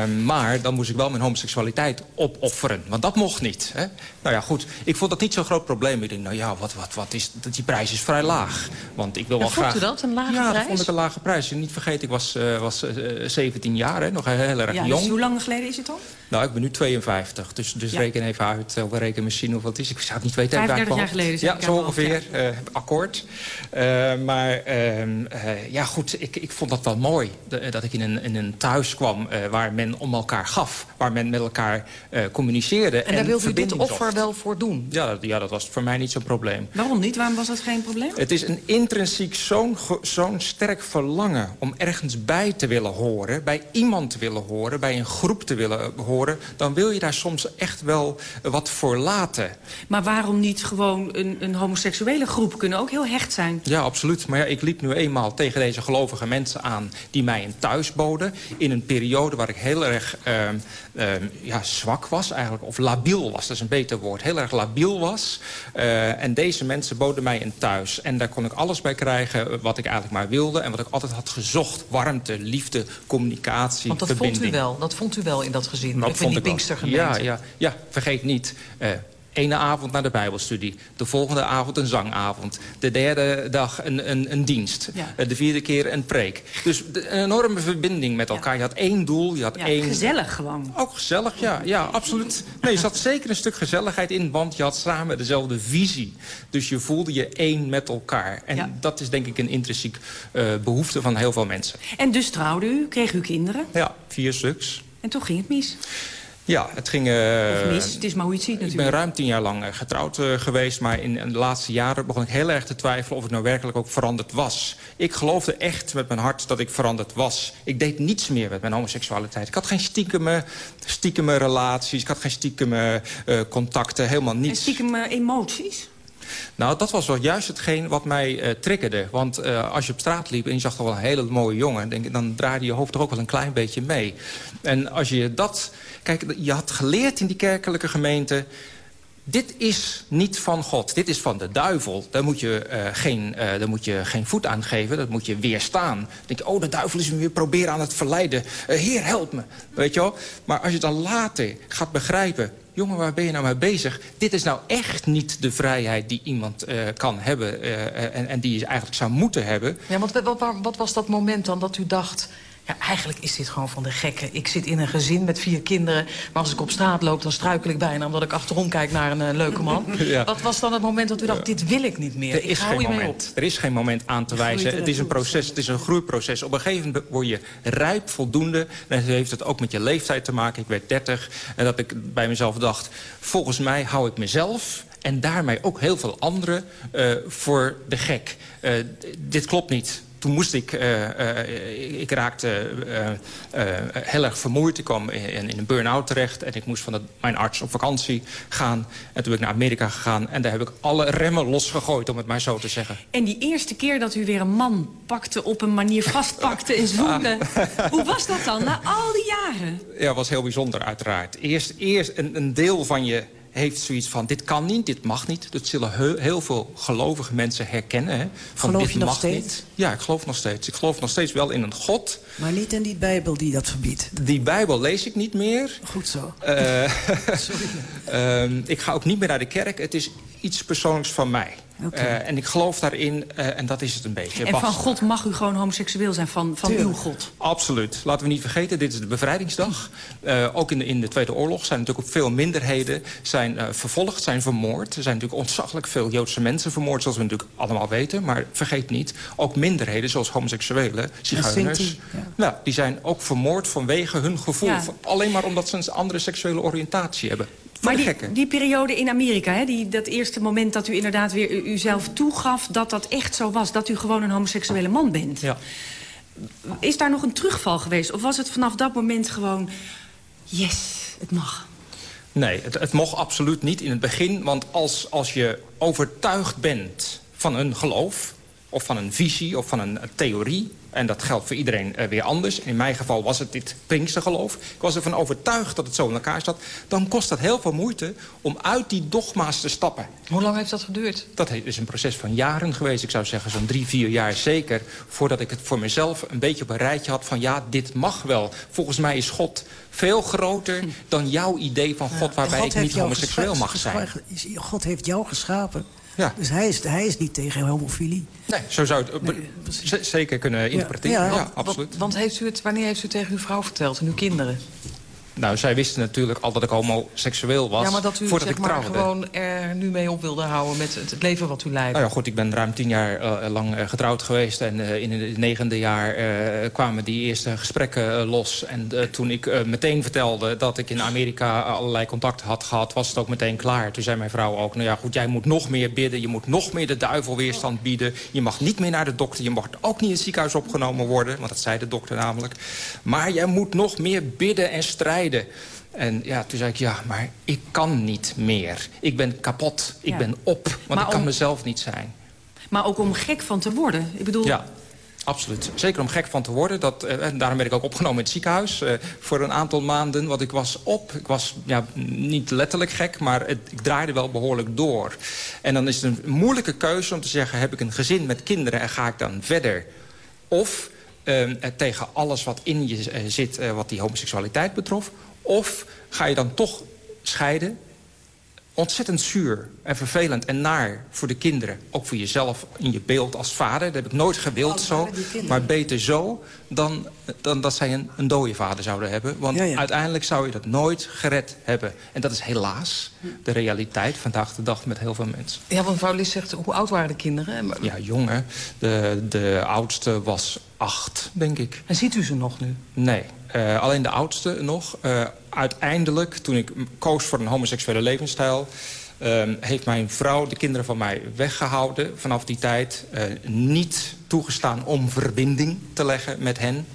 Um, maar dan moest ik wel mijn homoseksualiteit opofferen. Want dat mocht niet. Hè? Nou ja, goed. Ik vond dat niet zo'n groot probleem. Ik dacht, nou ja, wat, wat, wat is, die prijs is vrij laag. Want ik wil wel vond graag... u dat, een lage ja, prijs? Ja, dat vond ik een lage prijs. Je niet vergeten, ik was, uh, was uh, 17 jaar, hè? nog heel erg ja, jong. Dus hoe lang geleden is het dan? Nou, ik ben nu 52. Dus, dus ja. reken even uit, uh, rekenmachine hoeveel het is. Ik zou het niet weten. 35 jaar geleden. Ja, zo ongeveer. Uh, akkoord. Uh, maar uh, ja, goed, ik, ik vond dat wel mooi. Dat ik in een, in een thuis kwam waar men om elkaar gaf. Waar men met elkaar communiceerde. En, en daar wilde u dit offer wel voor doen? Ja dat, ja, dat was voor mij niet zo'n probleem. Waarom niet? Waarom was dat geen probleem? Het is een intrinsiek zo'n zo'n sterk verlangen om ergens bij te willen horen. Bij iemand te willen horen. Bij een groep te willen horen. Dan wil je daar soms echt wel wat voor laten. Maar waarom niet gewoon een, een homoseksuele groep? Kunnen ook heel hecht zijn. Ja, absoluut. Maar ja, ik liep nu eenmaal tegen deze gelovige mensen aan... die mij een thuis boden. In een periode waar ik heel erg uh, uh, ja, zwak was eigenlijk. Of labiel was, dat is een beter woord. Heel erg labiel was. Uh, en deze mensen boden mij een thuis. En daar kon ik alles bij krijgen wat ik eigenlijk maar wilde. En wat ik altijd had gezocht. Warmte, liefde, communicatie, Want dat verbinding. vond u wel. Dat vond u wel in dat gezin. Dat vond die ik Pinkstergemeente. Ja, ja, ja, vergeet niet... Uh, Ene avond naar de bijbelstudie. De volgende avond een zangavond. De derde dag een, een, een dienst. Eh, de vierde keer een preek. Dus een enorme verbinding met elkaar. Je had één doel, je had één... Gezellig gewoon. Ook gezellig, ja. Ja, absoluut. Nee, er zat zeker een stuk gezelligheid in, want je had samen dezelfde visie. Dus je voelde je één met elkaar. En dat is denk ik een intrinsiek uh, behoefte van heel veel mensen. En dus trouwde u, kreeg u kinderen? Ja, vier stuks. En toen ging het mis? Ja, het ging... Uh, of mis, het is maar hoe je het ziet natuurlijk. Ik ben ruim tien jaar lang uh, getrouwd uh, geweest... maar in, in, de laatste jaren begon ik heel erg te twijfelen... of ik nou werkelijk ook veranderd was. Ik geloofde echt met mijn hart dat ik veranderd was. Ik deed niets meer met mijn homoseksualiteit. Ik had geen stiekeme, stiekeme relaties. Ik had geen stiekeme contacten, helemaal niets. En stiekeme emoties? Nou, dat was wel juist hetgeen wat mij uh, triggerde. Want uh, als je op straat liep en je zag toch wel een hele mooie jongen... Denk, dan draaide je hoofd toch ook wel een klein beetje mee. En als je dat... Kijk, je had geleerd in die kerkelijke gemeente... Dit is niet van God, dit is van de duivel. Daar moet je, uh, geen, daar moet je geen voet aan geven, dat moet je weerstaan. Dan denk je, oh, de duivel is me weer proberen aan het verleiden. Heer, help me. Weet je wel? Maar als je dan later gaat begrijpen jongen, waar ben je nou mee bezig? Dit is nou echt niet de vrijheid die iemand uh, kan hebben... Uh, en, en, die je eigenlijk zou moeten hebben. Ja, want wat, wat was dat moment dan dat u dacht... Ja, eigenlijk is dit gewoon van de gekken. Ik zit in een gezin met vier kinderen. Maar als ik op straat loop, dan struikel ik bijna... omdat ik achterom kijk naar een uh, leuke man. ja. Wat was dan het moment dat u dacht, dit wil ik niet meer? Er is, ik geen moment. er is geen moment aan te wijzen. Het is een proces, het is een groeiproces. Op een gegeven moment word je rijp, voldoende. En dat heeft het ook met je leeftijd te maken. Ik werd 30 en dat ik bij mezelf dacht... volgens mij hou ik mezelf en daarmee ook heel veel anderen uh, voor de gek. Uh, dit klopt niet toen moest ik, uh, uh, ik raakte uh, heel erg vermoeid. Ik kwam in, in een burn-out terecht en ik moest van de, mijn arts op vakantie gaan. En toen ben ik naar Amerika gegaan en daar heb ik alle remmen losgegooid, om het maar zo te zeggen. En die eerste keer dat u weer een man pakte, op een manier vastpakte en zoende. Hoe was dat dan, na al die jaren? Ja, was heel bijzonder uiteraard. Eerst, eerst een, een deel van je heeft zoiets van, dit kan niet, dit mag niet. Dat zullen heel, veel gelovige mensen herkennen. Hè, van, geloof dit je nog mag steeds? Niet. Ja, ik geloof nog steeds. Ik geloof nog steeds wel in een God. Maar niet in die Bijbel die dat verbiedt. Die Bijbel lees ik niet meer. Goed zo. Uh, Sorry. uh, ik ga ook niet meer naar de kerk. Het is iets persoonlijks van mij. Okay. Uh, en ik geloof daarin, uh, en dat is het een beetje. En van God mag u gewoon homoseksueel zijn, van, van uw God? Absoluut. Laten we niet vergeten, dit is de bevrijdingsdag. Uh, ook in de, in de Tweede Oorlog zijn natuurlijk ook veel minderheden zijn, vervolgd, zijn vermoord. Er zijn natuurlijk ontzaglijk veel Joodse mensen vermoord, zoals we natuurlijk allemaal weten. Maar vergeet niet, ook minderheden, zoals homoseksuelen, zigeuners... Ja. Nou, die zijn ook vermoord vanwege hun gevoel. Ja. Alleen maar omdat ze een andere seksuele oriëntatie hebben. Maar die, die, periode in Amerika, hè, die, dat eerste moment dat u inderdaad weer uzelf toegaf... dat dat echt zo was, dat u gewoon een homoseksuele man bent. Ja. Is daar nog een terugval geweest? Of was het vanaf dat moment gewoon... yes, het mag? Nee, het, het mocht absoluut niet in het begin. Want als, als je overtuigd bent van een geloof... of van een visie of van een theorie... En dat geldt voor iedereen uh, weer anders. In mijn geval was het dit Pinkstergeloof. Ik was ervan overtuigd dat het zo in elkaar zat. Dan kost dat heel veel moeite om uit die dogma's te stappen. Hoe lang heeft dat geduurd? Dat is een proces van jaren geweest. Ik zou zeggen zo'n drie, vier jaar zeker. Voordat ik het voor mezelf een beetje op een rijtje had van... ja, dit mag wel. Volgens mij is God veel groter dan jouw idee van God... waarbij God ik niet homoseksueel mag zijn. God heeft jou geschapen. Ja. Dus hij is, hij is niet tegen homofilie. Nee, zo zou het nee, zeker kunnen interpreteren. Ja, ja, ja absoluut. Want, want heeft u het, wanneer heeft u tegen uw vrouw verteld en uw kinderen? Nou, zij wisten natuurlijk al dat ik homoseksueel was. Ja, maar dat u voordat zeg ik maar, gewoon er nu mee op wilde houden met het, het leven wat u leidde. Nou ja, goed, ik ben ruim tien jaar uh, lang uh, getrouwd geweest. En uh, in het negende jaar kwamen die eerste gesprekken los. En toen ik meteen vertelde dat ik in Amerika allerlei contacten had gehad... was het ook meteen klaar. Toen zei mijn vrouw ook, nou ja, goed, jij moet nog meer bidden. Je moet nog meer de duivel weerstand bieden. Je mag niet meer naar de dokter. Je mag ook niet in het ziekenhuis opgenomen worden. Want dat zei de dokter namelijk. Maar jij moet nog meer bidden en strijden. En ja, toen zei ik, ja, maar ik kan niet meer. Ik ben kapot, ik Ja. ben op, want Maar ik kan om- mezelf niet zijn. Maar ook om gek van te worden. Ik bedoel, Ja, absoluut. Zeker om gek van te worden. Dat, eh, en daarom ben ik ook opgenomen in het ziekenhuis eh, voor een aantal maanden. Want ik was op. Ik was ja, niet letterlijk gek, maar het, ik draaide wel behoorlijk door. En dan is het een moeilijke keuze om te zeggen... heb ik een gezin met kinderen en ga ik dan verder? Of tegen alles wat in je eh, zit, eh, wat die homoseksualiteit betrof... of ga je dan toch scheiden ontzettend zuur en vervelend en naar voor de kinderen. Ook voor jezelf in je beeld als vader. Dat heb ik nooit gewild zo. Maar beter zo dan, dan dat zij een, een dode vader zouden hebben. Want uiteindelijk zou je dat nooit gered hebben. En dat is helaas de realiteit vandaag de dag met heel veel mensen. Ja, want mevrouw Lis zegt, hoe oud waren de kinderen? Ja, jong hè. De, de oudste was acht, denk ik. En ziet u ze nog nu? Nee, uh, alleen de oudste nog. Uh, uiteindelijk, toen ik koos voor een homoseksuele levensstijl... Uh, heeft mijn vrouw de kinderen van mij weggehouden vanaf die tijd. Uh, niet toegestaan om verbinding te leggen met hen.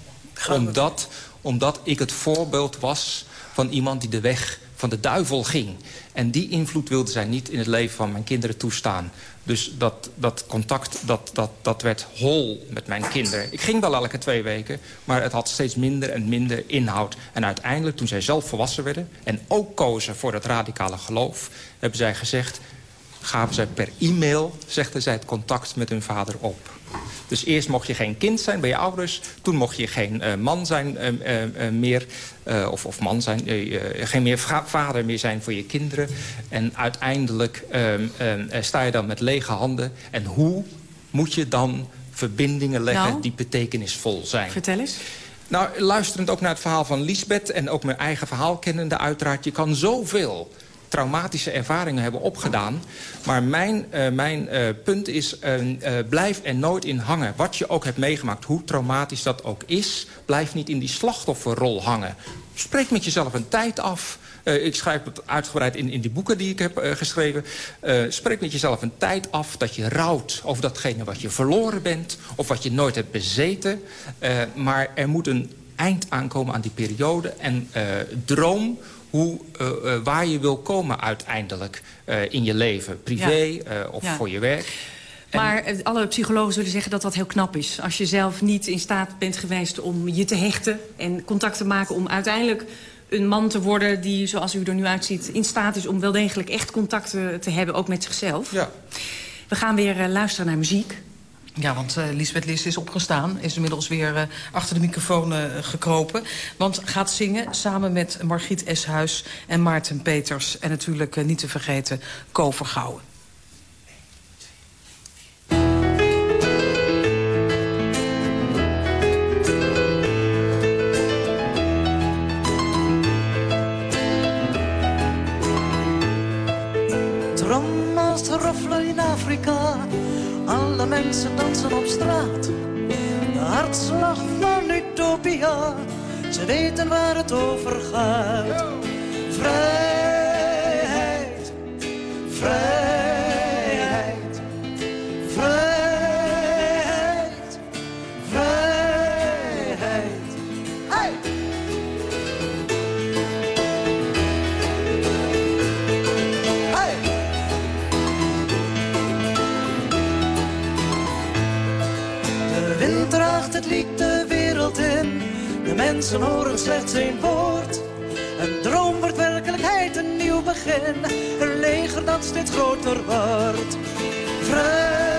Omdat, omdat ik het voorbeeld was van iemand die de weg van de duivel ging. En die invloed wilde zij niet in het leven van mijn kinderen toestaan. Dus dat, dat contact, dat, dat, dat werd hol met mijn kinderen. Ik ging wel elke twee weken, maar het had steeds minder en minder inhoud. En uiteindelijk, toen zij zelf volwassen werden... en ook kozen voor het radicale geloof... hebben zij gezegd, gaven zij per e-mail... zegden zij het contact met hun vader op. Dus eerst mocht je geen kind zijn bij je ouders. Toen mocht je geen uh, man zijn uh, uh, meer. of, of man zijn. geen meer vader meer zijn voor je kinderen. En uiteindelijk ehm, ehm, sta je dan met lege handen. En hoe moet je dan verbindingen leggen nou, die betekenisvol zijn? Vertel eens. Nou, luisterend ook naar het verhaal van Lisbeth... en ook mijn eigen verhaal kennende uiteraard... je kan zoveel traumatische ervaringen hebben opgedaan. Maar mijn, uh, mijn uh, punt is, uh, blijf er nooit in hangen. Wat je ook hebt meegemaakt, hoe traumatisch dat ook is... blijf niet in die slachtofferrol hangen. Spreek met jezelf een tijd af. ik schrijf het uitgebreid in, in die boeken die ik heb geschreven. spreek met jezelf een tijd af dat je rouwt over datgene wat je verloren bent... of wat je nooit hebt bezeten. maar er moet een eind aankomen aan die periode. En droom hoe, uh, uh, waar je wil komen uiteindelijk uh, in je leven. Privé ja. of ja. voor je werk. Maar alle psychologen zullen zeggen dat dat heel knap is. Als je zelf niet in staat bent geweest om je te hechten... en contact te maken om uiteindelijk een man te worden... die, zoals u er nu uitziet, in staat is om wel degelijk echt contact te hebben... ook met zichzelf. Ja. We gaan weer luisteren naar muziek. Ja, want uh, Lisbeth Lis is opgestaan. Is inmiddels weer uh, achter de microfoon uh, gekropen. Want gaat zingen samen met Margriet Eshuis en Maarten Peters. En natuurlijk niet te vergeten Ko Vergouwen. Trommels in Afrika alle mensen dansen op straat. De hartslag van Utopia, ze weten waar het over gaat. Vrijheid, vrijheid, het lied de wereld in. De mensen horen slechts één woord. Een droom wordt werkelijkheid, een nieuw begin. Een leger dat steeds groter wordt. Vrijheid,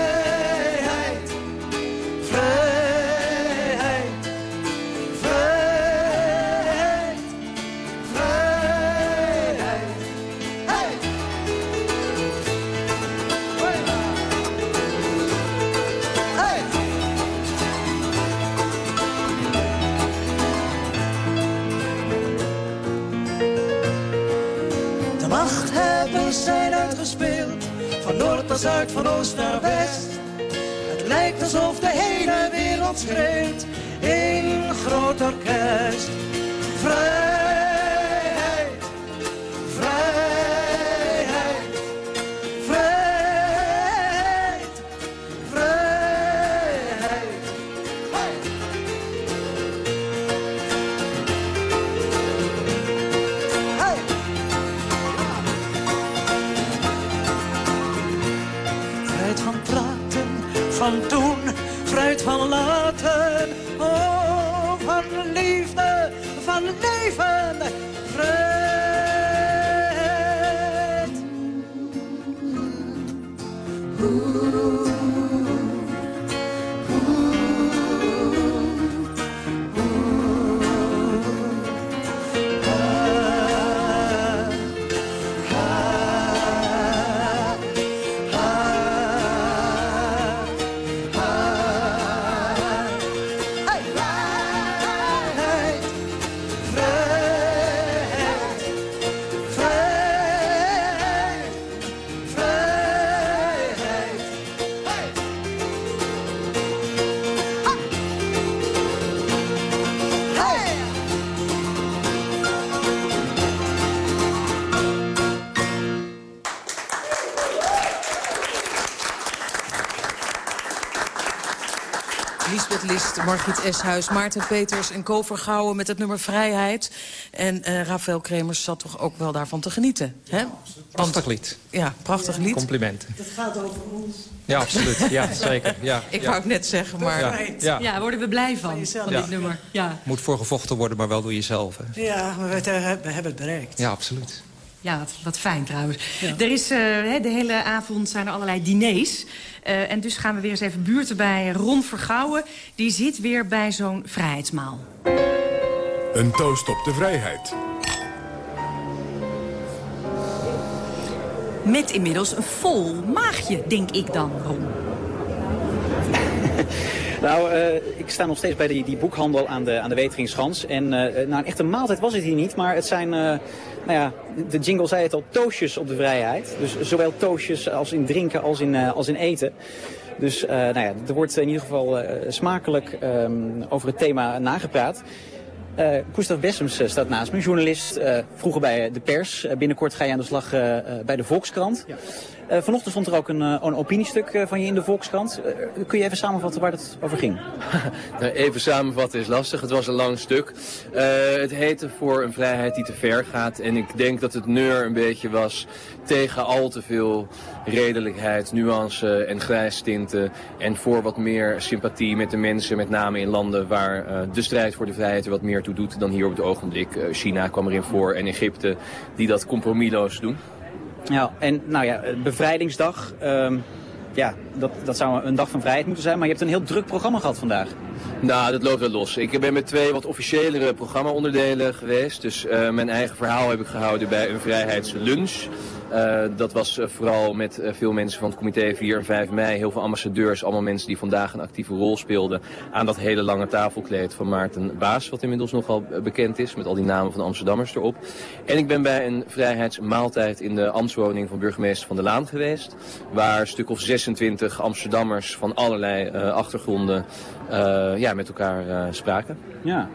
van noord naar zuid, van oost naar west. Het lijkt alsof de hele wereld schreeuwt, één groot orkest. Eshuis, Maarten Peters en Ko Vergouwen met het nummer Vrijheid. En uh, Rafael Kremers zat toch ook wel daarvan te genieten. Hè? Prachtig lied. Ja, prachtig lied. Complimenten. Het gaat over ons. Ja, absoluut. Ja, zeker. Ja, Ik ja. wou het net zeggen, maar... Ja, ja. Worden we blij van, van Ja. dit nummer. Ja. Moet voor gevochten worden, maar wel door jezelf. Hè? Ja, maar we, we hebben het bereikt. Ja, absoluut. Ja, wat, wat fijn trouwens. Er is, eh, hè, de hele avond zijn er allerlei diners. Eh, en dus gaan we weer eens even buurten bij Ron Vergouwen. Die zit weer bij zo'n vrijheidsmaal. Een toast op de vrijheid. Met inmiddels een vol maagje, denk ik dan, Ron. Nou, eh, ik sta nog steeds bij die, die boekhandel aan de, aan de Weteringschans. En eh, nou, een echte maaltijd was het hier niet, maar het zijn, nou ja, de jingle zei het al, toastjes op de vrijheid. Dus zowel toastjes als in drinken als in, als in eten. Dus nou ja, er wordt in ieder geval smakelijk ehm, over het thema nagepraat. Gustav Bessems staat naast me, journalist, vroeger bij de pers. Binnenkort ga je aan de slag bij de Volkskrant. Eh, vanochtend stond er ook een, eh, een opiniestuk eh, van je in de Volkskrant. Eh, kun je even samenvatten waar het over ging? Nou, Even samenvatten is lastig. Het was een lang stuk. Eh, het heette voor een vrijheid die te ver gaat. En ik denk dat het neur een beetje was tegen al te veel redelijkheid, nuance en grijstinten. En voor wat meer sympathie met de mensen, met name in landen waar eh, de strijd voor de vrijheid er wat meer toe doet dan hier op het ogenblik. Eh, China kwam erin voor en Egypte die dat compromisloos doen. Ja, en nou ja, eh, bevrijdingsdag. ehm, ja, dat, dat zou een dag van vrijheid moeten zijn. Maar je hebt een heel druk programma gehad vandaag. Nou, dat loopt wel los. Ik ben met twee wat officiëlere programma-onderdelen geweest. Dus eh, mijn eigen verhaal heb ik gehouden bij een vrijheidslunch. Eh, dat was eh, vooral met eh, veel mensen van het comité 4 en 5 mei. Heel veel ambassadeurs, allemaal mensen die vandaag een actieve rol speelden. Aan dat hele lange tafelkleed van Maarten Baas, wat inmiddels nogal bekend is. Met al die namen van Amsterdammers erop. En ik ben bij een vrijheidsmaaltijd in de ambtswoning van burgemeester Van der Laan geweest. Waar een stuk of 26 Amsterdammers van allerlei achtergronden ja, met elkaar spraken. Ja.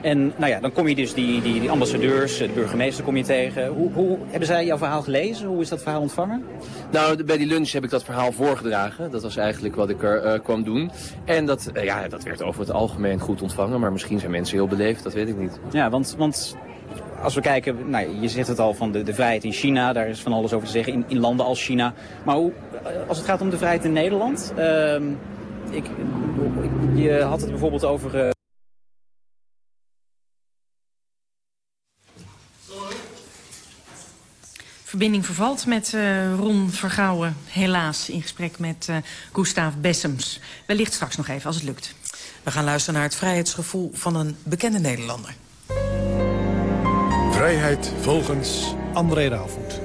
En nou ja, dan kom je dus die, die, die ambassadeurs, de burgemeester kom je tegen. Hoe, hoe hebben zij jouw verhaal gelezen? Hoe is dat verhaal ontvangen? Nou, bij die lunch heb ik dat verhaal voorgedragen. Dat was eigenlijk wat ik er eh, kwam doen. En dat, eh, ja, dat werd over het algemeen goed ontvangen. Maar misschien zijn mensen heel beleefd, dat weet ik niet. Ja, want, want als we kijken, nou, je zegt het al van de, de vrijheid in China, daar is van alles over te zeggen in, in landen als China. Maar hoe, eh, als het gaat om de vrijheid in Nederland, ehm, ik, je had het bijvoorbeeld over... Verbinding vervalt met eh, Ron Vergouwen, helaas in gesprek met eh Gustav Bessems. Wellicht straks nog even, als het lukt. We gaan luisteren naar het vrijheidsgevoel van een bekende Nederlander. Vrijheid volgens André Rauwvoet.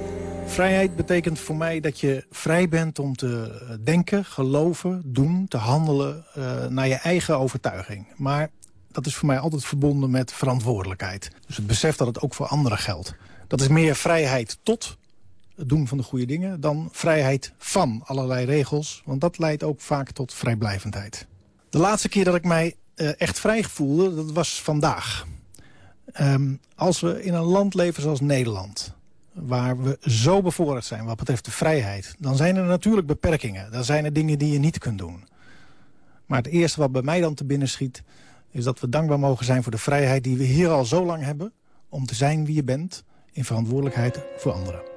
Vrijheid betekent voor mij dat je vrij bent om te eh, denken, geloven, doen, te handelen eh, naar je eigen overtuiging. Maar dat is voor mij altijd verbonden met verantwoordelijkheid. Dus het besef dat het ook voor anderen geldt. Dat is meer vrijheid tot het doen van de goede dingen... dan vrijheid van allerlei regels, want dat leidt ook vaak tot vrijblijvendheid. De laatste keer dat ik mij eh, echt vrij voelde, dat was vandaag. Ehm, als we in een land leven zoals Nederland waar we zo bevoorrecht zijn wat betreft de vrijheid... dan zijn er natuurlijk beperkingen. Dan zijn er dingen die je niet kunt doen. Maar het eerste wat bij mij dan te binnen schiet... is dat we dankbaar mogen zijn voor de vrijheid die we hier al zo lang hebben... om te zijn wie je bent in verantwoordelijkheid voor anderen.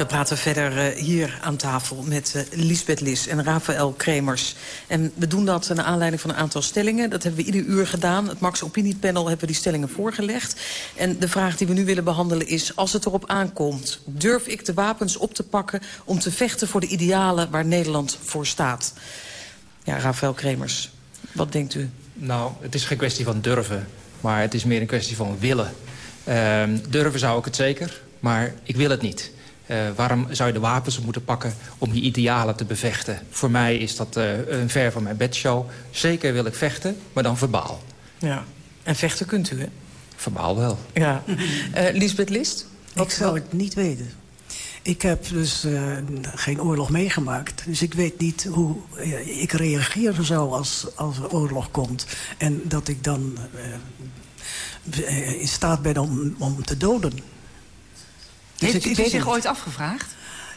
We praten verder eh, hier aan tafel met eh, Lisbeth Lis en Rafael Kremers. En we doen dat naar aanleiding van een aantal stellingen. Dat hebben we ieder uur gedaan. Het Max Opiniepanel hebben we die stellingen voorgelegd. En de vraag die we nu willen behandelen is... als het erop aankomt, durf ik de wapens op te pakken... om te vechten voor de idealen waar Nederland voor staat? Ja, Rafael Kremers, wat denkt u? Nou, het is geen kwestie van durven, maar het is meer een kwestie van willen. Ehm, durven zou ik het zeker, maar ik wil het niet. Eh, waarom zou je de wapens moeten pakken om je idealen te bevechten? Voor mij is dat eh, een ver van mijn bedshow. Zeker wil ik vechten, maar dan verbaal. Ja, en vechten kunt u, hè? Verbaal wel. Ja. Eh Lisbeth List? Ik zou het niet weten. Ik heb dus eh, geen oorlog meegemaakt. Dus ik weet niet hoe ik reageren zou als, als er oorlog komt. En dat ik dan eh, in staat ben om, om te doden. Dus Heeft ik- u zich ooit afgevraagd?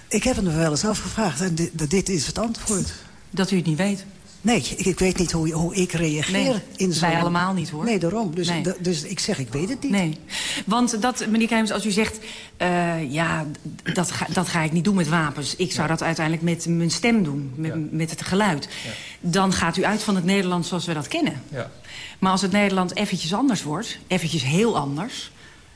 Ik heb het me wel eens afgevraagd en dit, dit is het antwoord. Dat u het niet weet? Nee, ik, ik weet niet hoe, hoe ik reageer Nee, in zo'n... wij allemaal niet, hoor. Nee, daarom. Dus, Nee. dus ik zeg, ik weet het niet. Nee, want dat, meneer Keimers, als u zegt... eh, ja, dat ga, dat ga ik niet doen met wapens. Ik zou dat uiteindelijk met mijn stem doen, met, met het geluid. Dan gaat u uit van het Nederland zoals we dat kennen. Ja. Maar als het Nederland eventjes anders wordt, eventjes heel anders...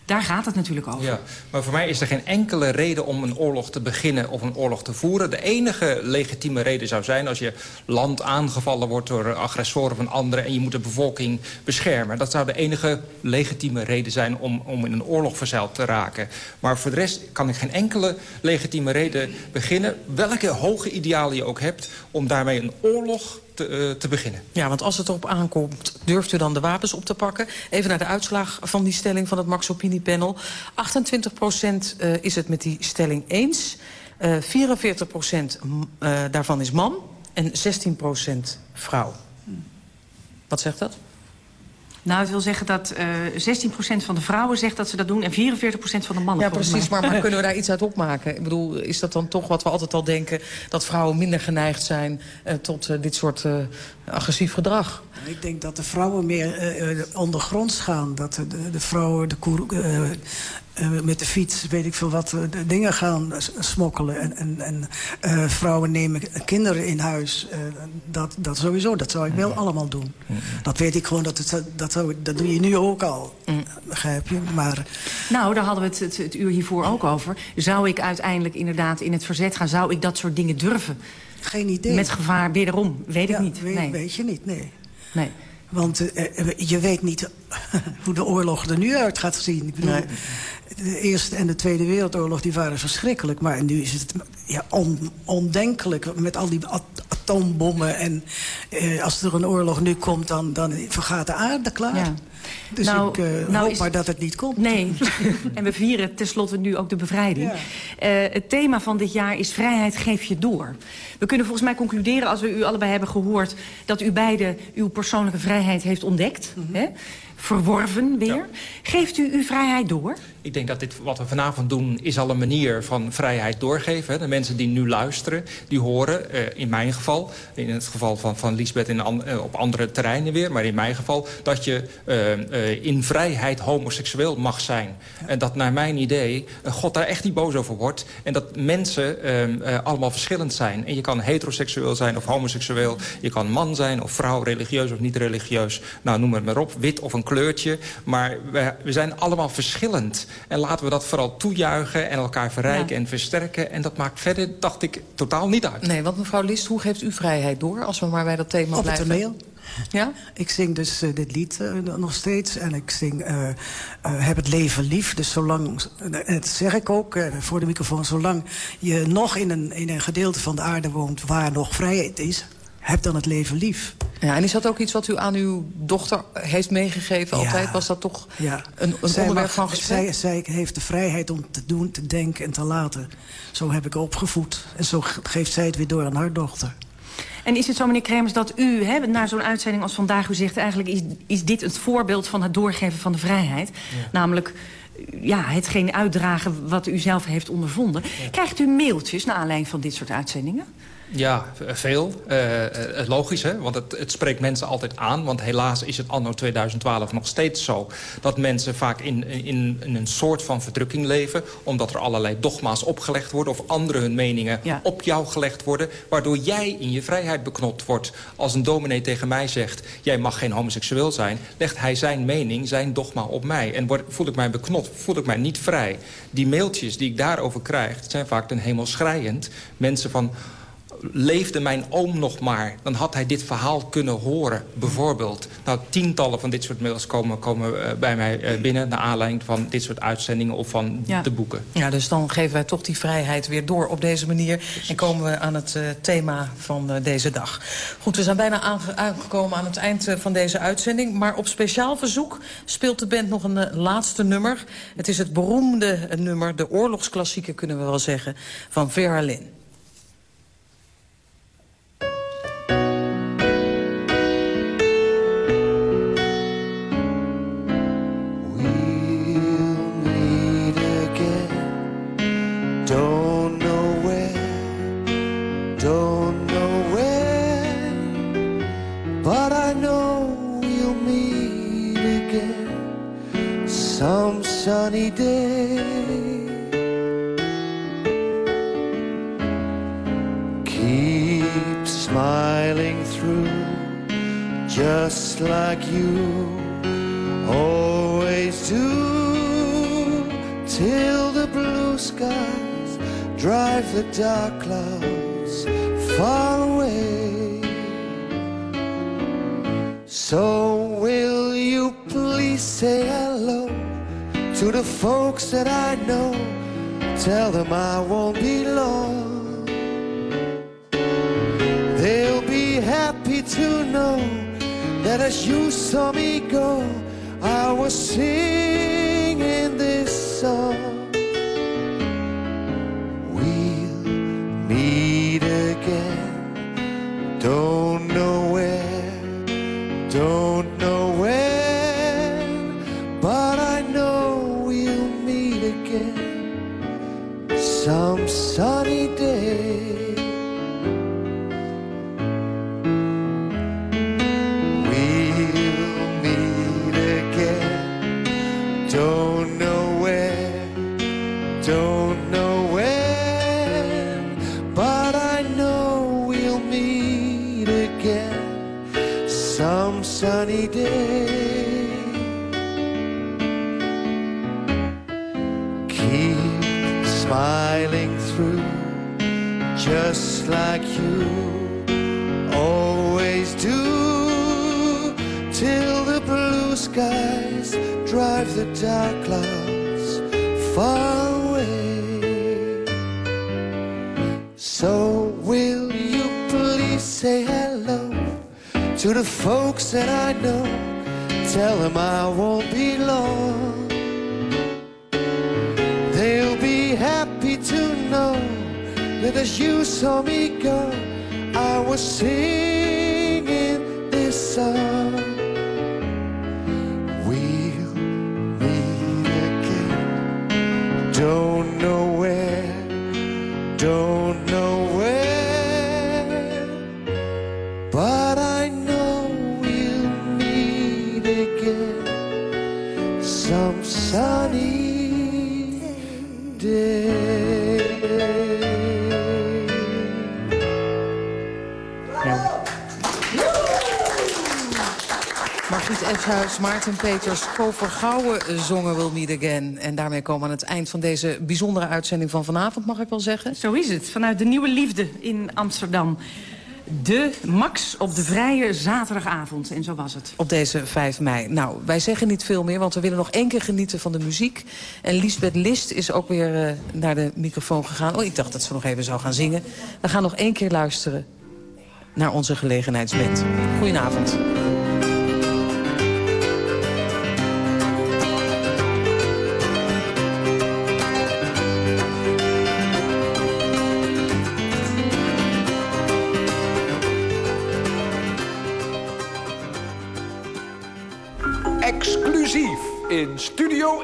daar gaat het natuurlijk over. Ja, maar voor mij is er geen enkele reden om een oorlog te beginnen of een oorlog te voeren. De enige legitieme reden zou zijn als je land aangevallen wordt door agressoren van anderen en je moet de bevolking beschermen. Dat zou de enige legitieme reden zijn om, om in een oorlog verzeild te raken. Maar voor de rest kan ik geen enkele legitieme reden beginnen, welke hoge idealen je ook hebt, om daarmee een oorlog te, eh, te beginnen. Ja, want als het erop aankomt, durft u dan de wapens op te pakken? Even naar de uitslag van die stelling van het Max Opiniepanel. 28 procent eh, is het met die stelling eens. Eh 44 procent eh, daarvan is man en 16 procent vrouw. Wat zegt dat? Nou, het wil zeggen dat eh 16% van de vrouwen zegt dat ze dat doen... en 44% van de mannen, Ja, precies. Maar, maar kunnen we daar iets uit opmaken? Ik bedoel, is dat dan toch wat we altijd al denken... dat vrouwen minder geneigd zijn eh, tot eh, dit soort eh, agressief gedrag? Ik denk dat de vrouwen meer eh, eh, ondergronds gaan. Dat de, de, de vrouwen de eh, met de fiets, weet ik veel wat, eh, de dingen gaan smokkelen. En, en, en eh, vrouwen nemen kinderen in huis. Eh, dat, dat sowieso, dat zou ik wel allemaal doen. Dat weet ik gewoon, dat, het, dat, zou, dat doe je nu ook al. Begrijp je? Maar Nou, daar hadden we het, het, het uur hiervoor ook over. Zou ik uiteindelijk inderdaad in het verzet gaan? Zou ik dat soort dingen durven? geen idee. Met gevaar, wederom, weet Ja, ik niet. Weet, nee. weet je niet, nee. nee. Want je weet niet hoe de oorlog er nu uit gaat zien. Ik bedoel, Nee. De Eerste en de Tweede Wereldoorlog die waren verschrikkelijk. Maar nu is het ja, on- ondenkelijk met al die at- atoombommen. En eh, als er een oorlog nu komt, dan, dan vergaat de aarde klaar. Ja. Dus Nou, ik eh, nou hoop is- maar dat het niet komt. Nee, en we vieren tenslotte nu ook de bevrijding. Ja. Eh, het thema van dit jaar is vrijheid geef je door. We kunnen volgens mij concluderen, als we u allebei hebben gehoord... dat u beide uw persoonlijke vrijheid heeft ontdekt. Mhm. hè? Verworven weer. Geeft u uw vrijheid door? Ik denk dat dit wat we vanavond doen is al een manier van vrijheid doorgeven. De mensen die nu luisteren, die horen, eh, in mijn geval... in het geval van, van Lisbeth in an- eh, op andere terreinen weer... maar in mijn geval dat je eh, in vrijheid homoseksueel mag zijn. En dat naar mijn idee God daar echt niet boos over wordt... en dat mensen eh, eh, allemaal verschillend zijn. En je kan heteroseksueel zijn of homoseksueel. Je kan man zijn of vrouw, religieus of niet religieus. Nou, noem het maar op, wit of een kleurtje. Maar we, we zijn allemaal verschillend. En laten we dat vooral toejuichen en elkaar verrijken Ja. en versterken. En dat maakt verder, dacht ik, totaal niet uit. Nee, want mevrouw List, hoe geeft u vrijheid door... als we maar bij dat thema Op het blijven? toneel. Ja? Ik zing dus eh, dit lied eh, nog steeds. En ik zing eh, eh, Heb het leven lief. Dus zolang, en dat zeg ik ook voor de microfoon... zolang je nog in een, in een gedeelte van de aarde woont... waar nog vrijheid is, heb dan het leven lief. Ja, en is dat ook iets wat u aan uw dochter heeft meegegeven? Ja. Altijd was dat toch Ja. een, een Zij onderwerp mag- van gesprek? Zij, zij heeft de vrijheid om te doen, te denken en te laten. Zo heb ik opgevoed. En zo ge- geeft zij het weer door aan haar dochter. En is het zo, meneer Kremers, dat u, hè, na zo'n uitzending als vandaag... u zegt eigenlijk is, is dit het voorbeeld van het doorgeven van de vrijheid? Namelijk ja, hetgeen uitdragen wat u zelf heeft ondervonden. Krijgt u mailtjes naar aanleiding van dit soort uitzendingen? Ja, veel. Eh, eh, logisch, hè? want het, het spreekt mensen altijd aan. Want helaas is het anno 2012 nog steeds zo... dat mensen vaak in, in, in een soort van verdrukking leven... omdat er allerlei dogma's opgelegd worden... of anderen hun meningen Ja. op jou gelegd worden... waardoor jij in je vrijheid beknopt wordt. Als een dominee tegen mij zegt... jij mag geen homoseksueel zijn... legt hij zijn mening, zijn dogma op mij. En word, voel ik mij beknopt, voel ik mij niet vrij. Die mailtjes die ik daarover krijg... zijn vaak ten hemel schrijend. Mensen van leefde mijn oom nog maar... dan had hij dit verhaal kunnen horen, bijvoorbeeld. Nou, tientallen van dit soort mails komen, komen eh, bij mij eh, binnen... naar aanleiding van dit soort uitzendingen of van Ja. de boeken. Ja, dus dan geven wij toch die vrijheid weer door op deze manier. En komen we aan het eh, thema van deze dag. Goed, we zijn bijna aange- aangekomen aan het eind van deze uitzending. Maar op speciaal verzoek speelt de band nog een laatste nummer. Het is het beroemde nummer, de oorlogsklassieker kunnen we wel zeggen, van Vera Lynn. Keep smiling through, just like you always do, till the blue skies drive the dark clouds far away. So will you please say to the folks that I know? Tell them I won't be long. They'll be happy to know that as you saw me go, I was singing Keep smiling through, just like you always do till the blue skies drive the dark to the folks that I know? Tell them I won't be long. They'll be happy to know that as you saw me go, I was singing this song. Maarten Peters, Co Vergouwen zongen Will Meet Again. En daarmee komen we aan het eind van deze bijzondere uitzending van vanavond, mag ik wel zeggen. Zo is het, vanuit de Nieuwe Liefde in Amsterdam. De Max op de vrije zaterdagavond. En zo was het. Op deze 5 mei. Nou, wij zeggen niet veel meer, want we willen nog één keer genieten van de muziek. En Lisbeth List is ook weer eh, naar de microfoon gegaan. Oh, ik dacht dat ze nog even zou gaan zingen. We gaan nog één keer luisteren naar onze gelegenheidsband. Goedenavond.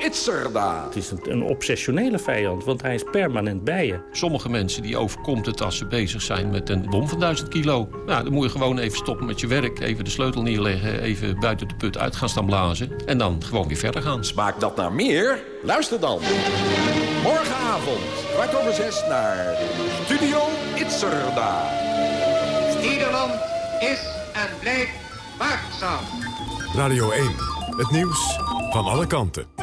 Itzerda. Het is een, een obsessionele vijand, want hij is permanent bij je. Sommige mensen die overkomt het als ze bezig zijn met een bom van 1000 kilo. Nou, dan moet je gewoon even stoppen met je werk, even de sleutel neerleggen... even buiten de put uit gaan staan blazen en dan gewoon weer verder gaan. Smaakt dat naar meer? Luister dan. Morgenavond, kwart over zes, naar Studio Itzerda. Nederland is en blijft waakzaam. Radio 1, het nieuws van alle kanten.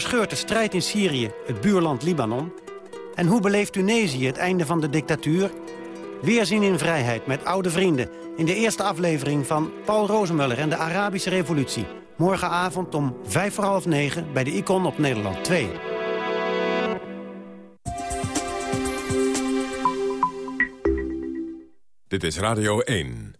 Verscheurt de strijd in Syrië het buurland Libanon? En hoe beleeft Tunesië het einde van de dictatuur? Weerzien in vrijheid met oude vrienden... in de eerste aflevering van Paul Rozemuller en de Arabische Revolutie. Morgenavond om vijf voor half negen bij de Icon op Nederland 2. Dit is Radio 1.